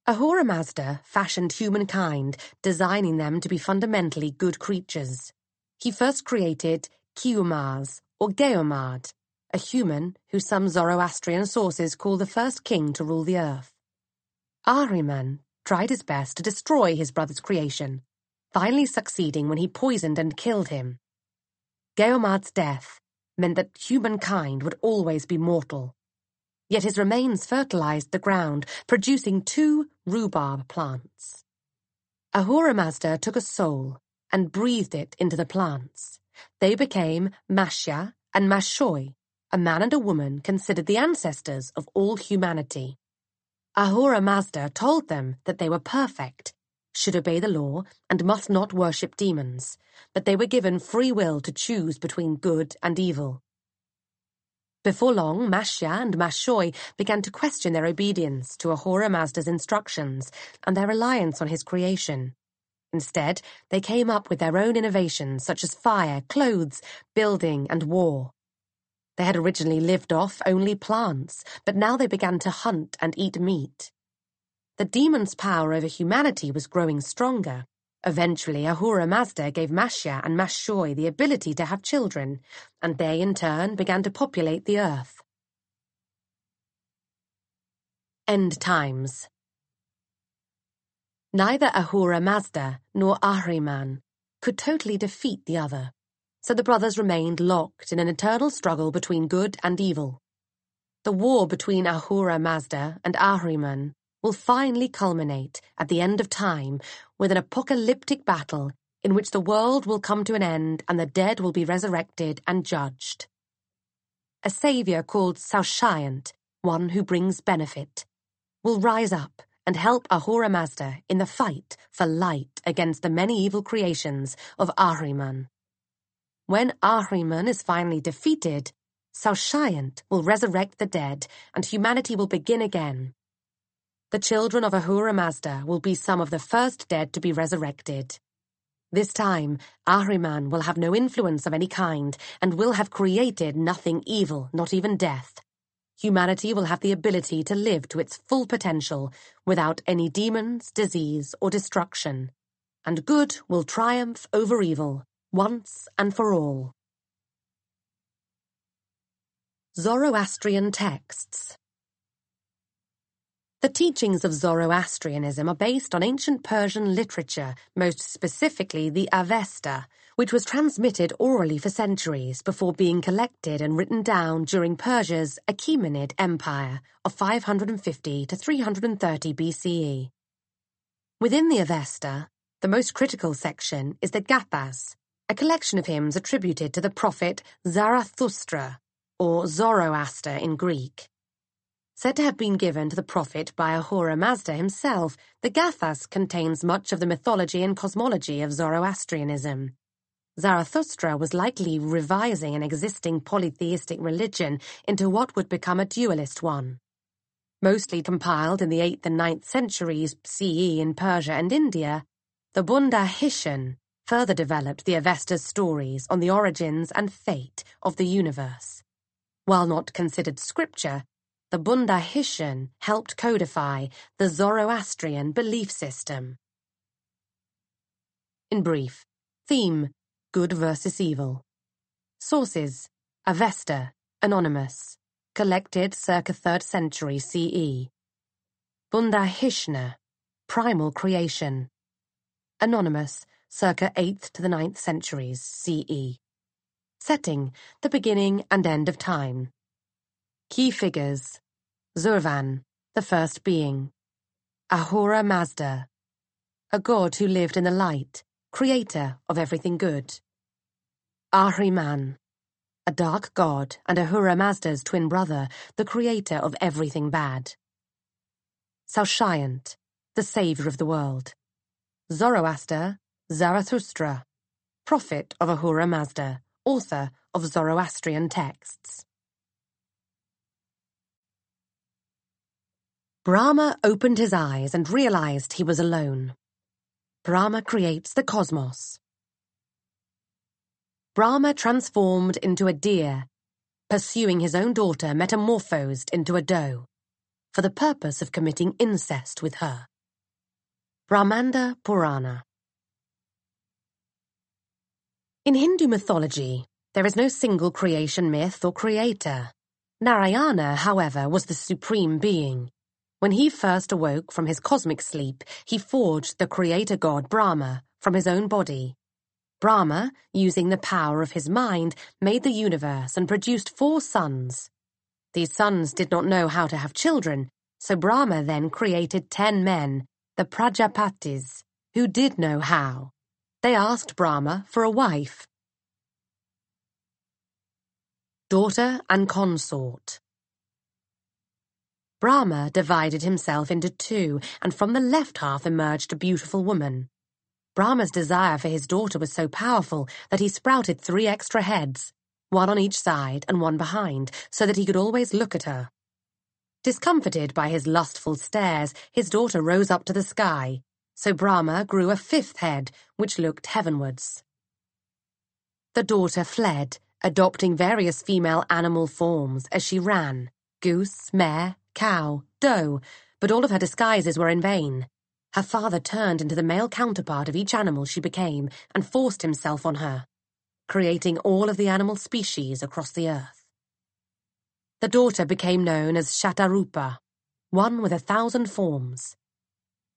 Ahura Mazda fashioned humankind, designing them to be fundamentally good creatures. He first created Kiomard or Geomard, a human who some Zoroastrian sources call the first king to rule the earth. Ahriman tried his best to destroy his brother's creation, finally succeeding when he poisoned and killed him. Geomard's death meant that humankind would always be mortal. Yet his remains fertilized the ground, producing two rhubarb plants. Ahura Mazda took a soul and breathed it into the plants. They became Mashya and Mashoi, a man and a woman considered the ancestors of all humanity. Ahura Mazda told them that they were perfect should obey the law and must not worship demons, but they were given free will to choose between good and evil. Before long, Mashya and Mashoi began to question their obedience to Ahura Mazda's instructions and their reliance on his creation. Instead, they came up with their own innovations such as fire, clothes, building, and war. They had originally lived off only plants, but now they began to hunt and eat meat. The demon's power over humanity was growing stronger. Eventually, Ahura Mazda gave Mashya and Mashoi the ability to have children, and they in turn began to populate the earth. End Times Neither Ahura Mazda nor Ahriman could totally defeat the other, so the brothers remained locked in an eternal struggle between good and evil. The war between Ahura Mazda and Ahriman will finally culminate at the end of time with an apocalyptic battle in which the world will come to an end and the dead will be resurrected and judged. A saviour called Saushiant, one who brings benefit, will rise up and help Ahura Mazda in the fight for light against the many evil creations of Ahriman. When Ahriman is finally defeated, Saushiant will resurrect the dead and humanity will begin again the children of Ahura Mazda will be some of the first dead to be resurrected. This time, Ahriman will have no influence of any kind and will have created nothing evil, not even death. Humanity will have the ability to live to its full potential without any demons, disease, or destruction. And good will triumph over evil, once and for all. Zoroastrian Texts the teachings of Zoroastrianism are based on ancient Persian literature, most specifically the Avesta, which was transmitted orally for centuries before being collected and written down during Persia's Achaemenid Empire of 550 to 330 BCE. Within the Avesta, the most critical section is the Gathas, a collection of hymns attributed to the prophet Zarathustra, or Zoroaster in Greek. Said to have been given to the prophet by Ahura Mazda himself, the Gathas contains much of the mythology and cosmology of Zoroastrianism. Zarathustra was likely revising an existing polytheistic religion into what would become a dualist one. Mostly compiled in the 8th and 9th centuries CE in Persia and India, the Bundahishn further developed the Avesta's stories on the origins and fate of the universe. While not considered scripture, the Bundahishn helped codify the Zoroastrian belief system. In brief, theme, good versus evil. Sources, Avesta, Anonymous, collected circa 3rd century CE. Bundahishna, primal creation. Anonymous, circa 8th to the 9th centuries CE. Setting, the beginning and end of time. Key Figures Zurvan, the First Being Ahura Mazda A God who lived in the light, creator of everything good. Ahriman A dark god and Ahura Mazda's twin brother, the creator of everything bad. Saushayant The savior of the world. Zoroaster, Zarathustra, prophet of Ahura Mazda, author of Zoroastrian texts. Brahma opened his eyes and realized he was alone. Brahma creates the cosmos. Brahma transformed into a deer, pursuing his own daughter metamorphosed into a doe, for the purpose of committing incest with her. Brahmanda Purana In Hindu mythology, there is no single creation myth or creator. Narayana, however, was the supreme being, when he first awoke from his cosmic sleep, he forged the creator god Brahma from his own body. Brahma, using the power of his mind, made the universe and produced four sons. These sons did not know how to have children, so Brahma then created ten men, the Prajapatis, who did know how. They asked Brahma for a wife. Daughter and consort Brahma divided himself into two, and from the left half emerged a beautiful woman. Brahma's desire for his daughter was so powerful that he sprouted three extra heads, one on each side and one behind, so that he could always look at her. Discomfited by his lustful stares, his daughter rose up to the sky, so Brahma grew a fifth head, which looked heavenwards. The daughter fled, adopting various female animal forms as she ran goose, mare, cow, doe, but all of her disguises were in vain. Her father turned into the male counterpart of each animal she became and forced himself on her, creating all of the animal species across the earth. The daughter became known as Shatarupa, one with a thousand forms.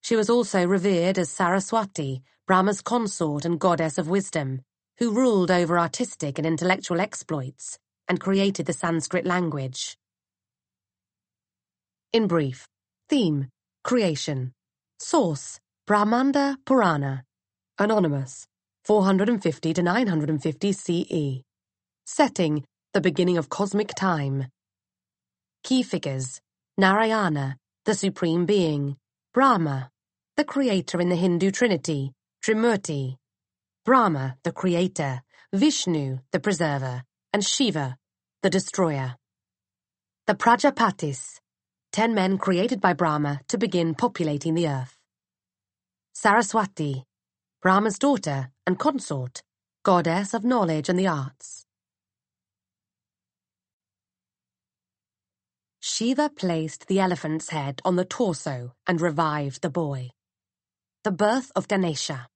She was also revered as Saraswati, Brahma's consort and goddess of wisdom, who ruled over artistic and intellectual exploits and created the Sanskrit language. In brief, theme, creation. Source, Brahmanda Purana. Anonymous, 450 to 950 CE. Setting, the beginning of cosmic time. Key figures, Narayana, the supreme being. Brahma, the creator in the Hindu trinity, Trimurti. Brahma, the creator, Vishnu, the preserver, and Shiva, the destroyer. The Prajapatis, ten men created by Brahma to begin populating the earth. Saraswati, Brahma's daughter and consort, goddess of knowledge and the arts. Shiva placed the elephant's head on the torso and revived the boy. The birth of Ganesha.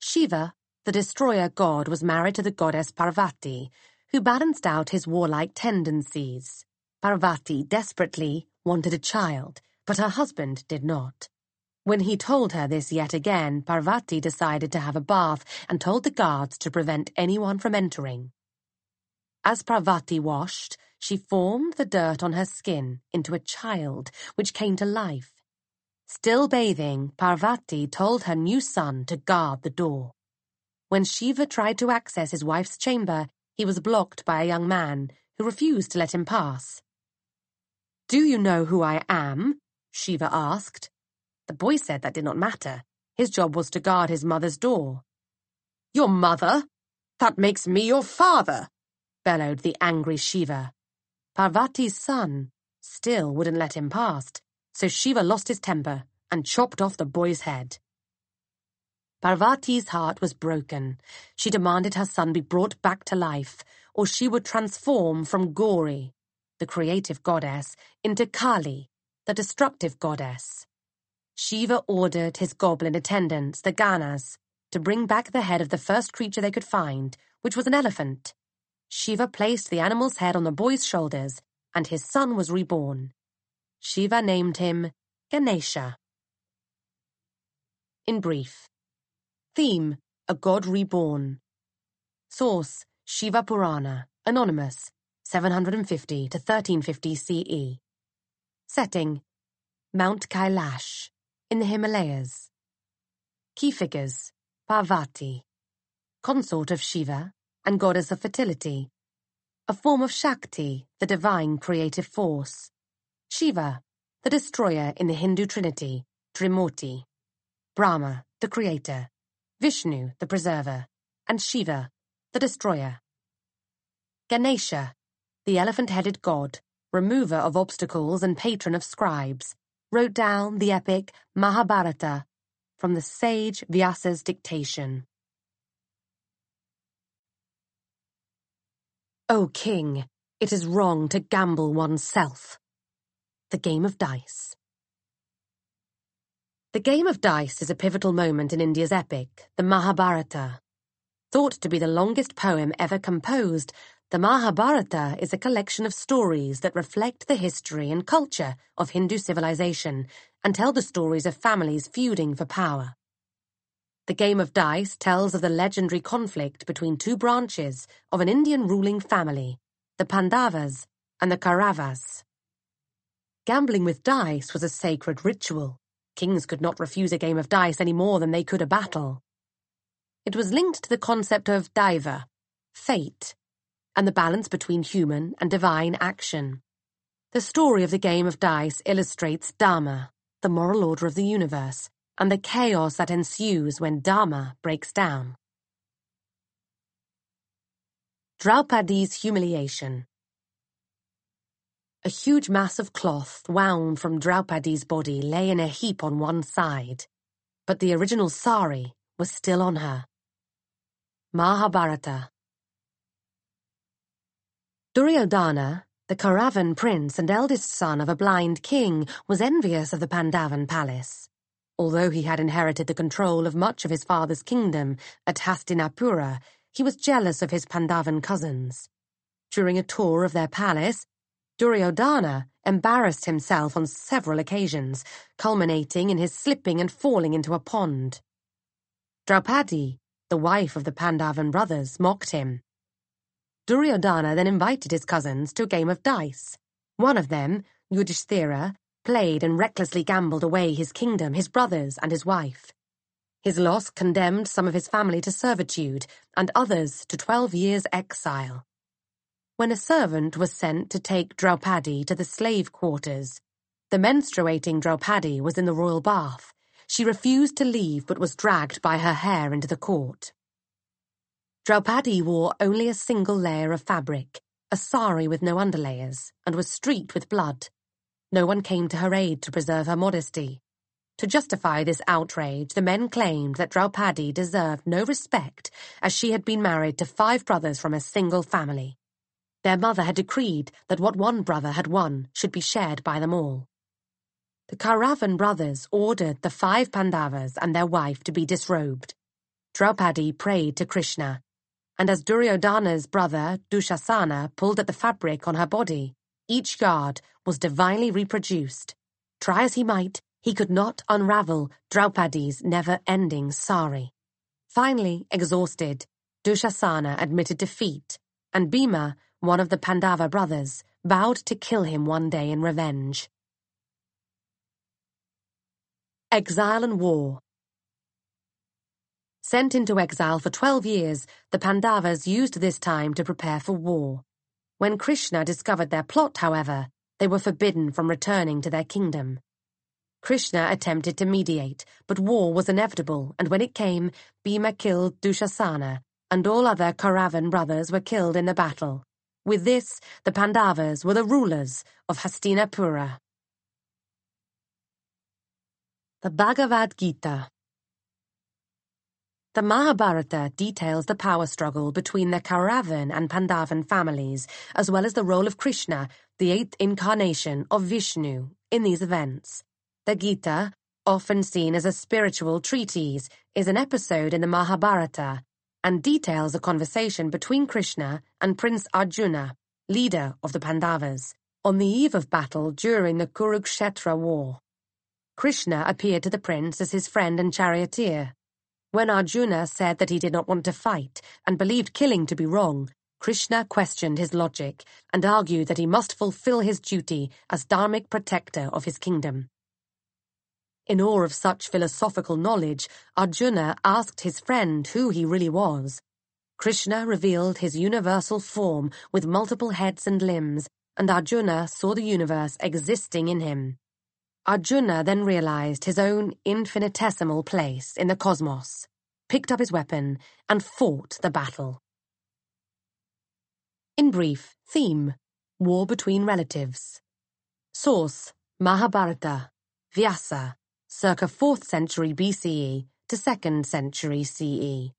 Shiva, the destroyer god, was married to the goddess Parvati, who balanced out his warlike tendencies. Parvati desperately wanted a child, but her husband did not. When he told her this yet again, Parvati decided to have a bath and told the guards to prevent anyone from entering. As Parvati washed, she formed the dirt on her skin into a child, which came to life. Still bathing, Parvati told her new son to guard the door. When Shiva tried to access his wife's chamber, he was blocked by a young man who refused to let him pass. Do you know who I am? Shiva asked. The boy said that did not matter. His job was to guard his mother's door. Your mother? That makes me your father, bellowed the angry Shiva. Parvati's son still wouldn't let him past, so Shiva lost his temper and chopped off the boy's head. Parvati's heart was broken. She demanded her son be brought back to life, or she would transform from Gauri the creative goddess, into Kali, the destructive goddess. Shiva ordered his goblin attendants, the Ganas, to bring back the head of the first creature they could find, which was an elephant. Shiva placed the animal's head on the boy's shoulders, and his son was reborn. Shiva named him Ganesha. In brief Theme A God Reborn. Source Shiva Purana. Anonymous. 750 to 1350 CE. Setting, Mount Kailash, in the Himalayas. Key figures, Parvati, consort of Shiva and goddess of fertility. A form of Shakti, the divine creative force. Shiva, the destroyer in the Hindu trinity, Trimurti. Brahma, the creator. Vishnu, the preserver. And Shiva, the destroyer. Ganesha, the elephant-headed god, remover of obstacles and patron of scribes, wrote down the epic Mahabharata from the sage Vyasa's dictation. O king, it is wrong to gamble oneself. The Game of Dice The Game of Dice is a pivotal moment in India's epic, the Mahabharata. Thought to be the longest poem ever composed, the Mahabharata is a collection of stories that reflect the history and culture of Hindu civilization and tell the stories of families feuding for power. The Game of Dice tells of the legendary conflict between two branches of an Indian ruling family, the Pandavas and the Kauravas. Gambling with dice was a sacred ritual. Kings could not refuse a game of dice any more than they could a battle. It was linked to the concept of daiva, fate, and the balance between human and divine action. The story of the game of dice illustrates Dharma, the moral order of the universe, and the chaos that ensues when Dharma breaks down. Draupadi's Humiliation A huge mass of cloth wound from Draupadi's body lay in a heap on one side, but the original sari was still on her. Mahabharata, Duryodhana, the Kauravan prince and eldest son of a blind king, was envious of the Pandavan palace. Although he had inherited the control of much of his father's kingdom at Hastinapura, he was jealous of his Pandavan cousins. During a tour of their palace, Duryodhana embarrassed himself on several occasions, culminating in his slipping and falling into a pond. Draupadi, the wife of the Pandavan brothers, mocked him. Duryodhana then invited his cousins to a game of dice. One of them, Yudhishthira, played and recklessly gambled away his kingdom, his brothers, and his wife. His loss condemned some of his family to servitude and others to twelve years' exile. When a servant was sent to take Draupadi to the slave quarters, the menstruating Draupadi was in the royal bath. She refused to leave but was dragged by her hair into the court. Draupadi wore only a single layer of fabric, a sari with no underlayers, and was streaked with blood. No one came to her aid to preserve her modesty. To justify this outrage, the men claimed that Draupadi deserved no respect as she had been married to five brothers from a single family. Their mother had decreed that what one brother had won should be shared by them all. The Kauravan brothers ordered the five Pandavas and their wife to be disrobed. Draupadi prayed to Krishna and as Duryodhana's brother, Dushasana, pulled at the fabric on her body, each yard was divinely reproduced. Try as he might, he could not unravel Draupadi's never-ending sari. Finally, exhausted, Dushasana admitted defeat, and Bhima, one of the Pandava brothers, vowed to kill him one day in revenge. Exile and War Sent into exile for twelve years, the Pandavas used this time to prepare for war. When Krishna discovered their plot, however, they were forbidden from returning to their kingdom. Krishna attempted to mediate, but war was inevitable, and when it came, Bhima killed Dushasana, and all other Kauravan brothers were killed in the battle. With this, the Pandavas were the rulers of Hastinapura. The Bhagavad Gita the Mahabharata details the power struggle between the Kauravan and Pandavan families, as well as the role of Krishna, the eighth incarnation of Vishnu, in these events. The Gita, often seen as a spiritual treatise, is an episode in the Mahabharata and details a conversation between Krishna and Prince Arjuna, leader of the Pandavas, on the eve of battle during the Kurukshetra War. Krishna appeared to the prince as his friend and charioteer, when Arjuna said that he did not want to fight and believed killing to be wrong, Krishna questioned his logic and argued that he must fulfill his duty as dharmic protector of his kingdom. In awe of such philosophical knowledge, Arjuna asked his friend who he really was. Krishna revealed his universal form with multiple heads and limbs, and Arjuna saw the universe existing in him. Arjuna then realized his own infinitesimal place in the cosmos, picked up his weapon, and fought the battle. In brief, theme war between relatives. Source Mahabharata, Vyasa, circa 4th century BCE to 2nd century CE.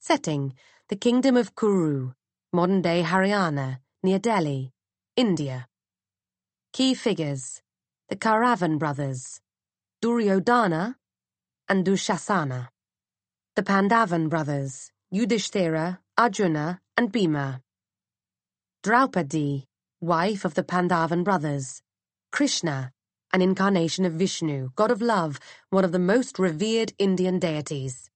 Setting the kingdom of Kuru, modern day Haryana, near Delhi, India. Key figures the Kauravan brothers, Duryodhana and Dushasana, the Pandavan brothers, Yudhishthira, Arjuna, and Bhima, Draupadi, wife of the Pandavan brothers, Krishna, an incarnation of Vishnu, god of love, one of the most revered Indian deities.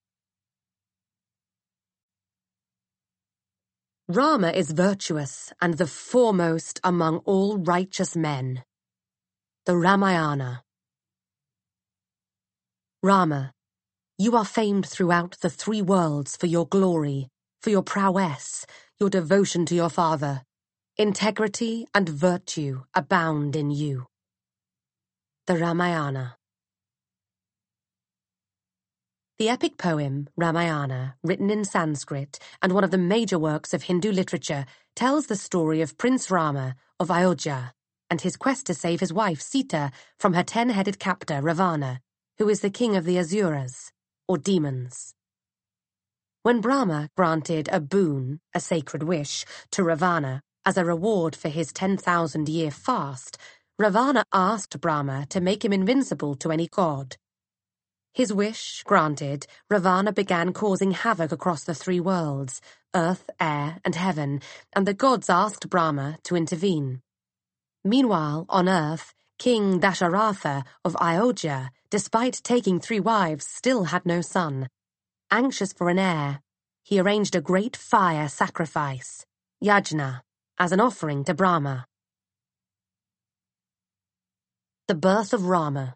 Rama is virtuous and the foremost among all righteous men. The Ramayana Rama, you are famed throughout the three worlds for your glory, for your prowess, your devotion to your father. Integrity and virtue abound in you. The Ramayana The epic poem, Ramayana, written in Sanskrit and one of the major works of Hindu literature, tells the story of Prince Rama of Ayodhya and his quest to save his wife Sita from her ten-headed captor Ravana, who is the king of the Asuras, or demons. When Brahma granted a boon, a sacred wish, to Ravana as a reward for his ten-thousand-year fast, Ravana asked Brahma to make him invincible to any god. His wish granted, Ravana began causing havoc across the three worlds, earth, air, and heaven, and the gods asked Brahma to intervene. Meanwhile, on earth, King Dasharatha of Ayodhya, despite taking three wives, still had no son. Anxious for an heir, he arranged a great fire sacrifice, yajna, as an offering to Brahma. The birth of Rama.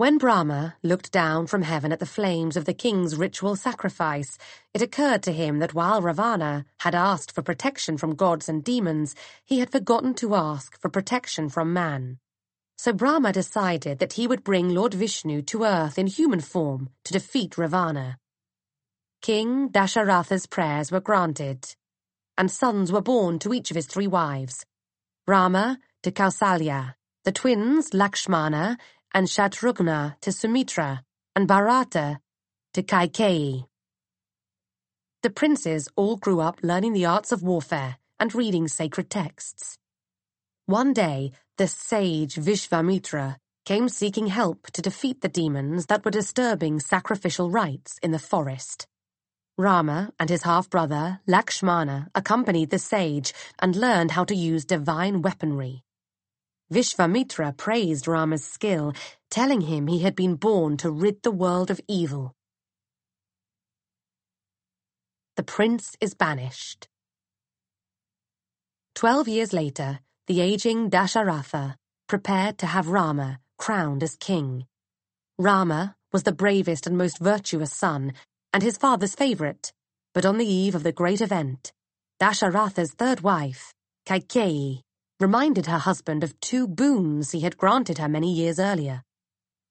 When Brahma looked down from heaven at the flames of the king's ritual sacrifice, it occurred to him that while Ravana had asked for protection from gods and demons, he had forgotten to ask for protection from man. So Brahma decided that he would bring Lord Vishnu to earth in human form to defeat Ravana. King Dasharatha's prayers were granted, and sons were born to each of his three wives, Rama to Kausalya, the twins Lakshmana and Shatrughna to Sumitra and Bharata to Kaikeyi. The princes all grew up learning the arts of warfare and reading sacred texts. One day, the sage Vishvamitra came seeking help to defeat the demons that were disturbing sacrificial rites in the forest. Rama and his half-brother, Lakshmana, accompanied the sage and learned how to use divine weaponry. Vishwamitra praised Rama's skill, telling him he had been born to rid the world of evil. The prince is banished. Twelve years later, the aging Dasharatha prepared to have Rama crowned as king. Rama was the bravest and most virtuous son, and his father's favorite, but on the eve of the great event, Dasharatha's third wife, Kaikeyi, reminded her husband of two boons he had granted her many years earlier.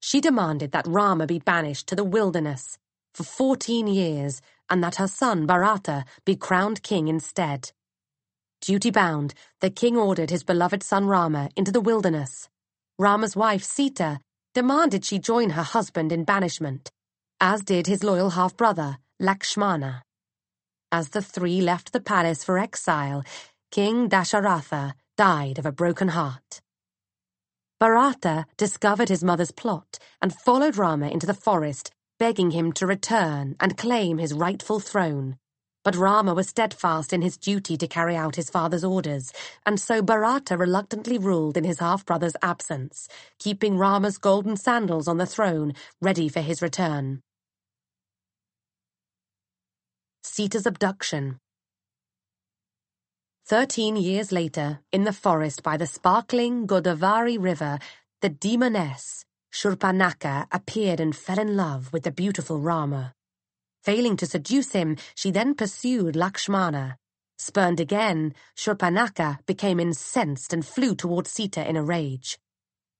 She demanded that Rama be banished to the wilderness for fourteen years and that her son, Bharata, be crowned king instead. Duty-bound, the king ordered his beloved son Rama into the wilderness. Rama's wife, Sita, demanded she join her husband in banishment, as did his loyal half-brother, Lakshmana. As the three left the palace for exile, King Dasharatha died of a broken heart. Bharata discovered his mother's plot and followed Rama into the forest, begging him to return and claim his rightful throne. But Rama was steadfast in his duty to carry out his father's orders, and so Bharata reluctantly ruled in his half brother's absence, keeping Rama's golden sandals on the throne, ready for his return. Sita's abduction Thirteen years later, in the forest by the sparkling Godavari River, the demoness, Shurpanaka, appeared and fell in love with the beautiful Rama. Failing to seduce him, she then pursued Lakshmana. Spurned again, Shurpanaka became incensed and flew toward Sita in a rage.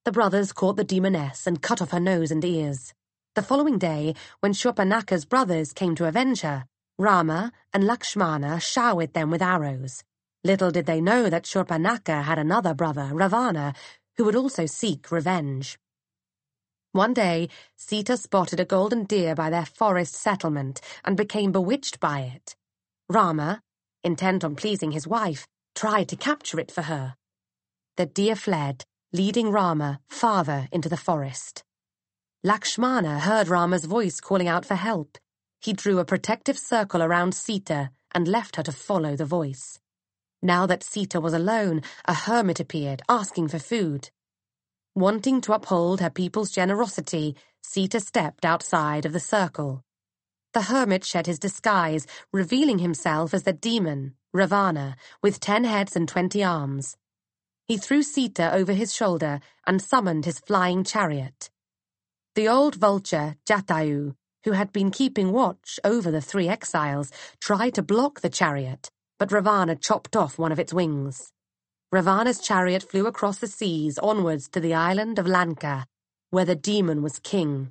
The brothers caught the demoness and cut off her nose and ears. The following day, when Shurpanaka's brothers came to avenge her, Rama and Lakshmana showered them with arrows. Little did they know that Shurpanaka had another brother, Ravana, who would also seek revenge. One day, Sita spotted a golden deer by their forest settlement and became bewitched by it. Rama, intent on pleasing his wife, tried to capture it for her. The deer fled, leading Rama farther into the forest. Lakshmana heard Rama's voice calling out for help. He drew a protective circle around Sita and left her to follow the voice. Now that Sita was alone, a hermit appeared, asking for food. Wanting to uphold her people's generosity, Sita stepped outside of the circle. The hermit shed his disguise, revealing himself as the demon, Ravana, with ten heads and twenty arms. He threw Sita over his shoulder and summoned his flying chariot. The old vulture, Jatayu, who had been keeping watch over the three exiles, tried to block the chariot, but Ravana chopped off one of its wings. Ravana's chariot flew across the seas onwards to the island of Lanka, where the demon was king.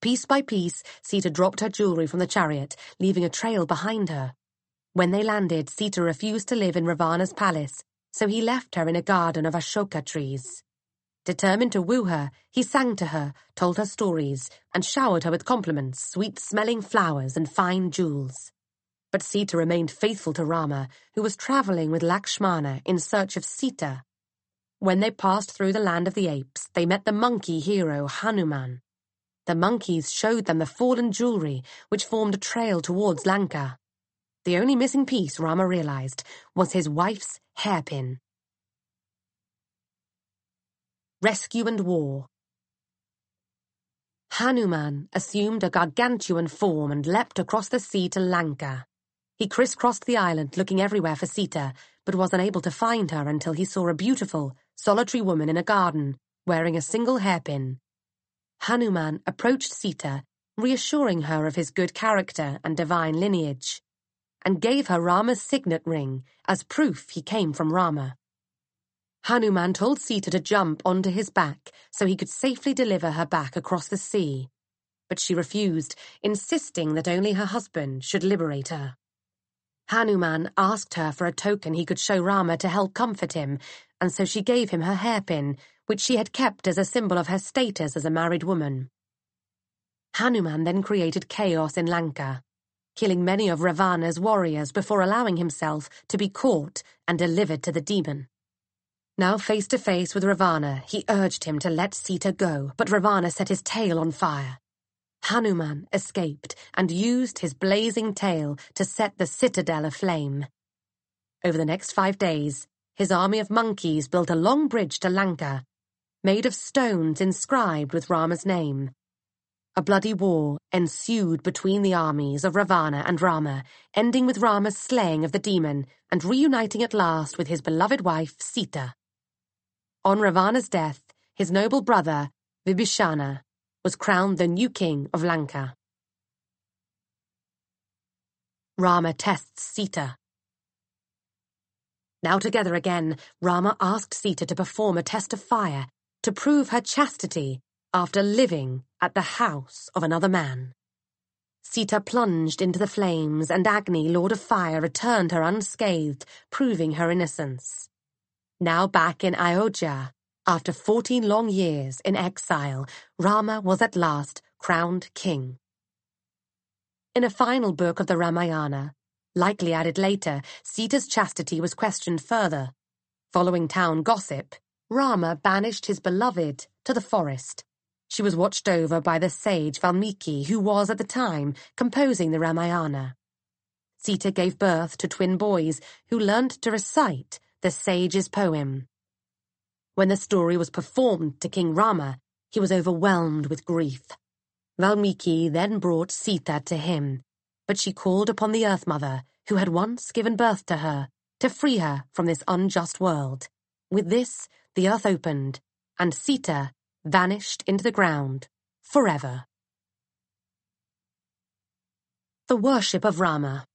Piece by piece, Sita dropped her jewelry from the chariot, leaving a trail behind her. When they landed, Sita refused to live in Ravana's palace, so he left her in a garden of Ashoka trees. Determined to woo her, he sang to her, told her stories, and showered her with compliments, sweet-smelling flowers and fine jewels but Sita remained faithful to Rama, who was traveling with Lakshmana in search of Sita. When they passed through the land of the apes, they met the monkey hero Hanuman. The monkeys showed them the fallen jewelry, which formed a trail towards Lanka. The only missing piece, Rama realized, was his wife's hairpin. Rescue and War Hanuman assumed a gargantuan form and leapt across the sea to Lanka. He crisscrossed the island, looking everywhere for Sita, but was unable to find her until he saw a beautiful, solitary woman in a garden, wearing a single hairpin. Hanuman approached Sita, reassuring her of his good character and divine lineage, and gave her Rama's signet ring as proof he came from Rama. Hanuman told Sita to jump onto his back so he could safely deliver her back across the sea, but she refused, insisting that only her husband should liberate her. Hanuman asked her for a token he could show Rama to help comfort him, and so she gave him her hairpin, which she had kept as a symbol of her status as a married woman. Hanuman then created chaos in Lanka, killing many of Ravana's warriors before allowing himself to be caught and delivered to the demon. Now face to face with Ravana, he urged him to let Sita go, but Ravana set his tail on fire. Hanuman escaped and used his blazing tail to set the citadel aflame. Over the next five days, his army of monkeys built a long bridge to Lanka, made of stones inscribed with Rama's name. A bloody war ensued between the armies of Ravana and Rama, ending with Rama's slaying of the demon and reuniting at last with his beloved wife, Sita. On Ravana's death, his noble brother, Vibhishana, was crowned the new king of Lanka. Rama tests Sita. Now together again, Rama asked Sita to perform a test of fire to prove her chastity after living at the house of another man. Sita plunged into the flames, and Agni, Lord of Fire, returned her unscathed, proving her innocence. Now back in Ayodhya, after 14 long years in exile, Rama was at last crowned king. In a final book of the Ramayana, likely added later, Sita's chastity was questioned further. Following town gossip, Rama banished his beloved to the forest. She was watched over by the sage Valmiki, who was at the time composing the Ramayana. Sita gave birth to twin boys who learned to recite the sage's poem. When the story was performed to King Rama, he was overwhelmed with grief. Valmiki then brought Sita to him, but she called upon the Earth Mother, who had once given birth to her, to free her from this unjust world. With this, the earth opened, and Sita vanished into the ground forever. The Worship of Rama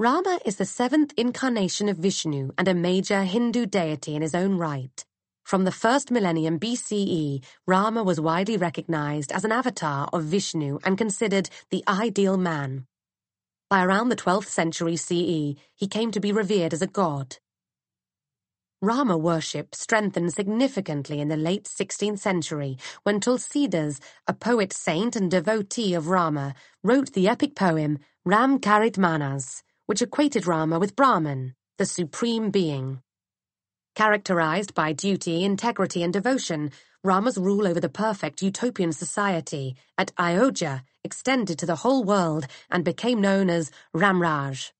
Rama is the seventh incarnation of Vishnu and a major Hindu deity in his own right. From the first millennium BCE, Rama was widely recognized as an avatar of Vishnu and considered the ideal man. By around the 12th century CE, he came to be revered as a god. Rama worship strengthened significantly in the late 16th century when Tulsidas, a poet saint and devotee of Rama, wrote the epic poem Ram Karit which equated Rama with Brahman, the supreme being. Characterized by duty, integrity, and devotion, Rama's rule over the perfect utopian society at Ayodhya extended to the whole world and became known as Ramraj.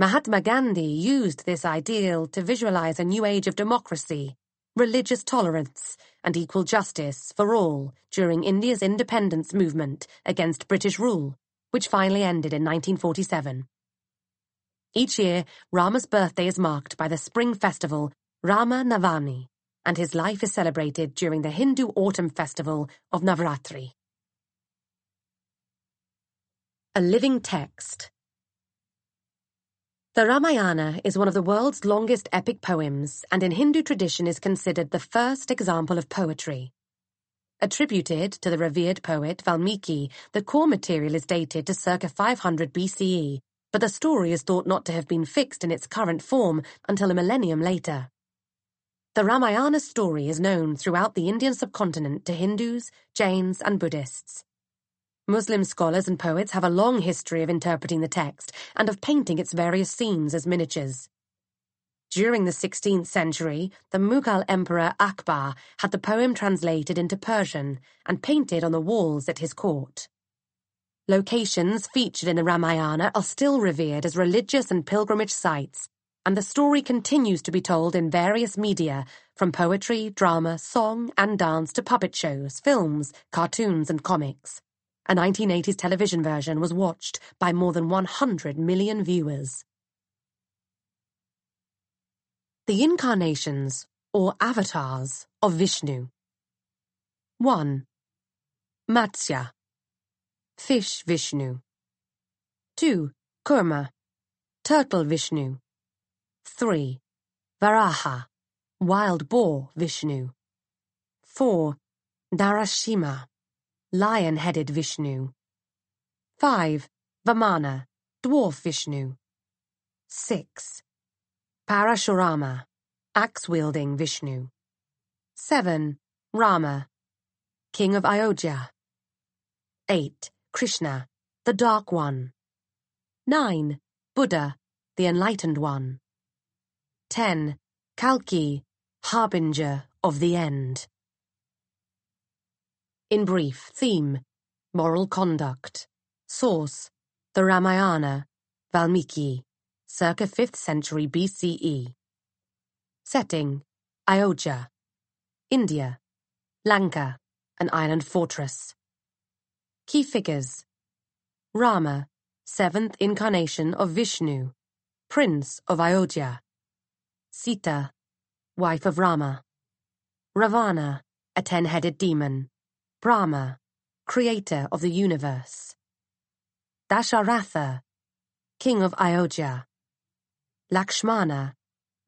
Mahatma Gandhi used this ideal to visualize a new age of democracy, religious tolerance, and equal justice for all during India's independence movement against British rule, which finally ended in 1947. Each year, Rama's birthday is marked by the spring festival, Rama Navami, and his life is celebrated during the Hindu autumn festival of Navratri. A Living Text The Ramayana is one of the world's longest epic poems and in Hindu tradition is considered the first example of poetry. Attributed to the revered poet Valmiki, the core material is dated to circa 500 BCE, but the story is thought not to have been fixed in its current form until a millennium later. The Ramayana story is known throughout the Indian subcontinent to Hindus, Jains, and Buddhists. Muslim scholars and poets have a long history of interpreting the text and of painting its various scenes as miniatures. During the 16th century, the Mughal Emperor Akbar had the poem translated into Persian and painted on the walls at his court locations featured in the Ramayana are still revered as religious and pilgrimage sites, and the story continues to be told in various media, from poetry, drama, song, and dance to puppet shows, films, cartoons, and comics. A 1980s television version was watched by more than 100 million viewers. The Incarnations, or Avatars, of Vishnu 1. Matsya fish Vishnu. 2. Kurma, turtle Vishnu. 3. Varaha, wild boar Vishnu. 4. Narasimha, lion-headed Vishnu. 5. Vamana, dwarf Vishnu. 6. Parashurama, axe-wielding Vishnu. 7. Rama, king of Ayodhya. Krishna, the Dark One. 9. Buddha, the Enlightened One. 10. Kalki, Harbinger of the End. In brief, theme, moral conduct. Source, the Ramayana, Valmiki, circa 5th century BCE. Setting, Ayodhya, India, Lanka, an island fortress. Key figures Rama, seventh incarnation of Vishnu, prince of Ayodhya. Sita, wife of Rama. Ravana, a ten-headed demon. Brahma, creator of the universe. Dasharatha, king of Ayodhya. Lakshmana,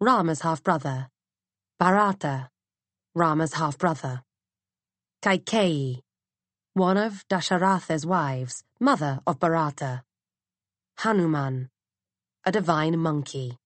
Rama's half-brother. Bharata, Rama's half-brother. Kaikeyi, one of Dasharatha's wives, mother of Bharata. Hanuman, a divine monkey.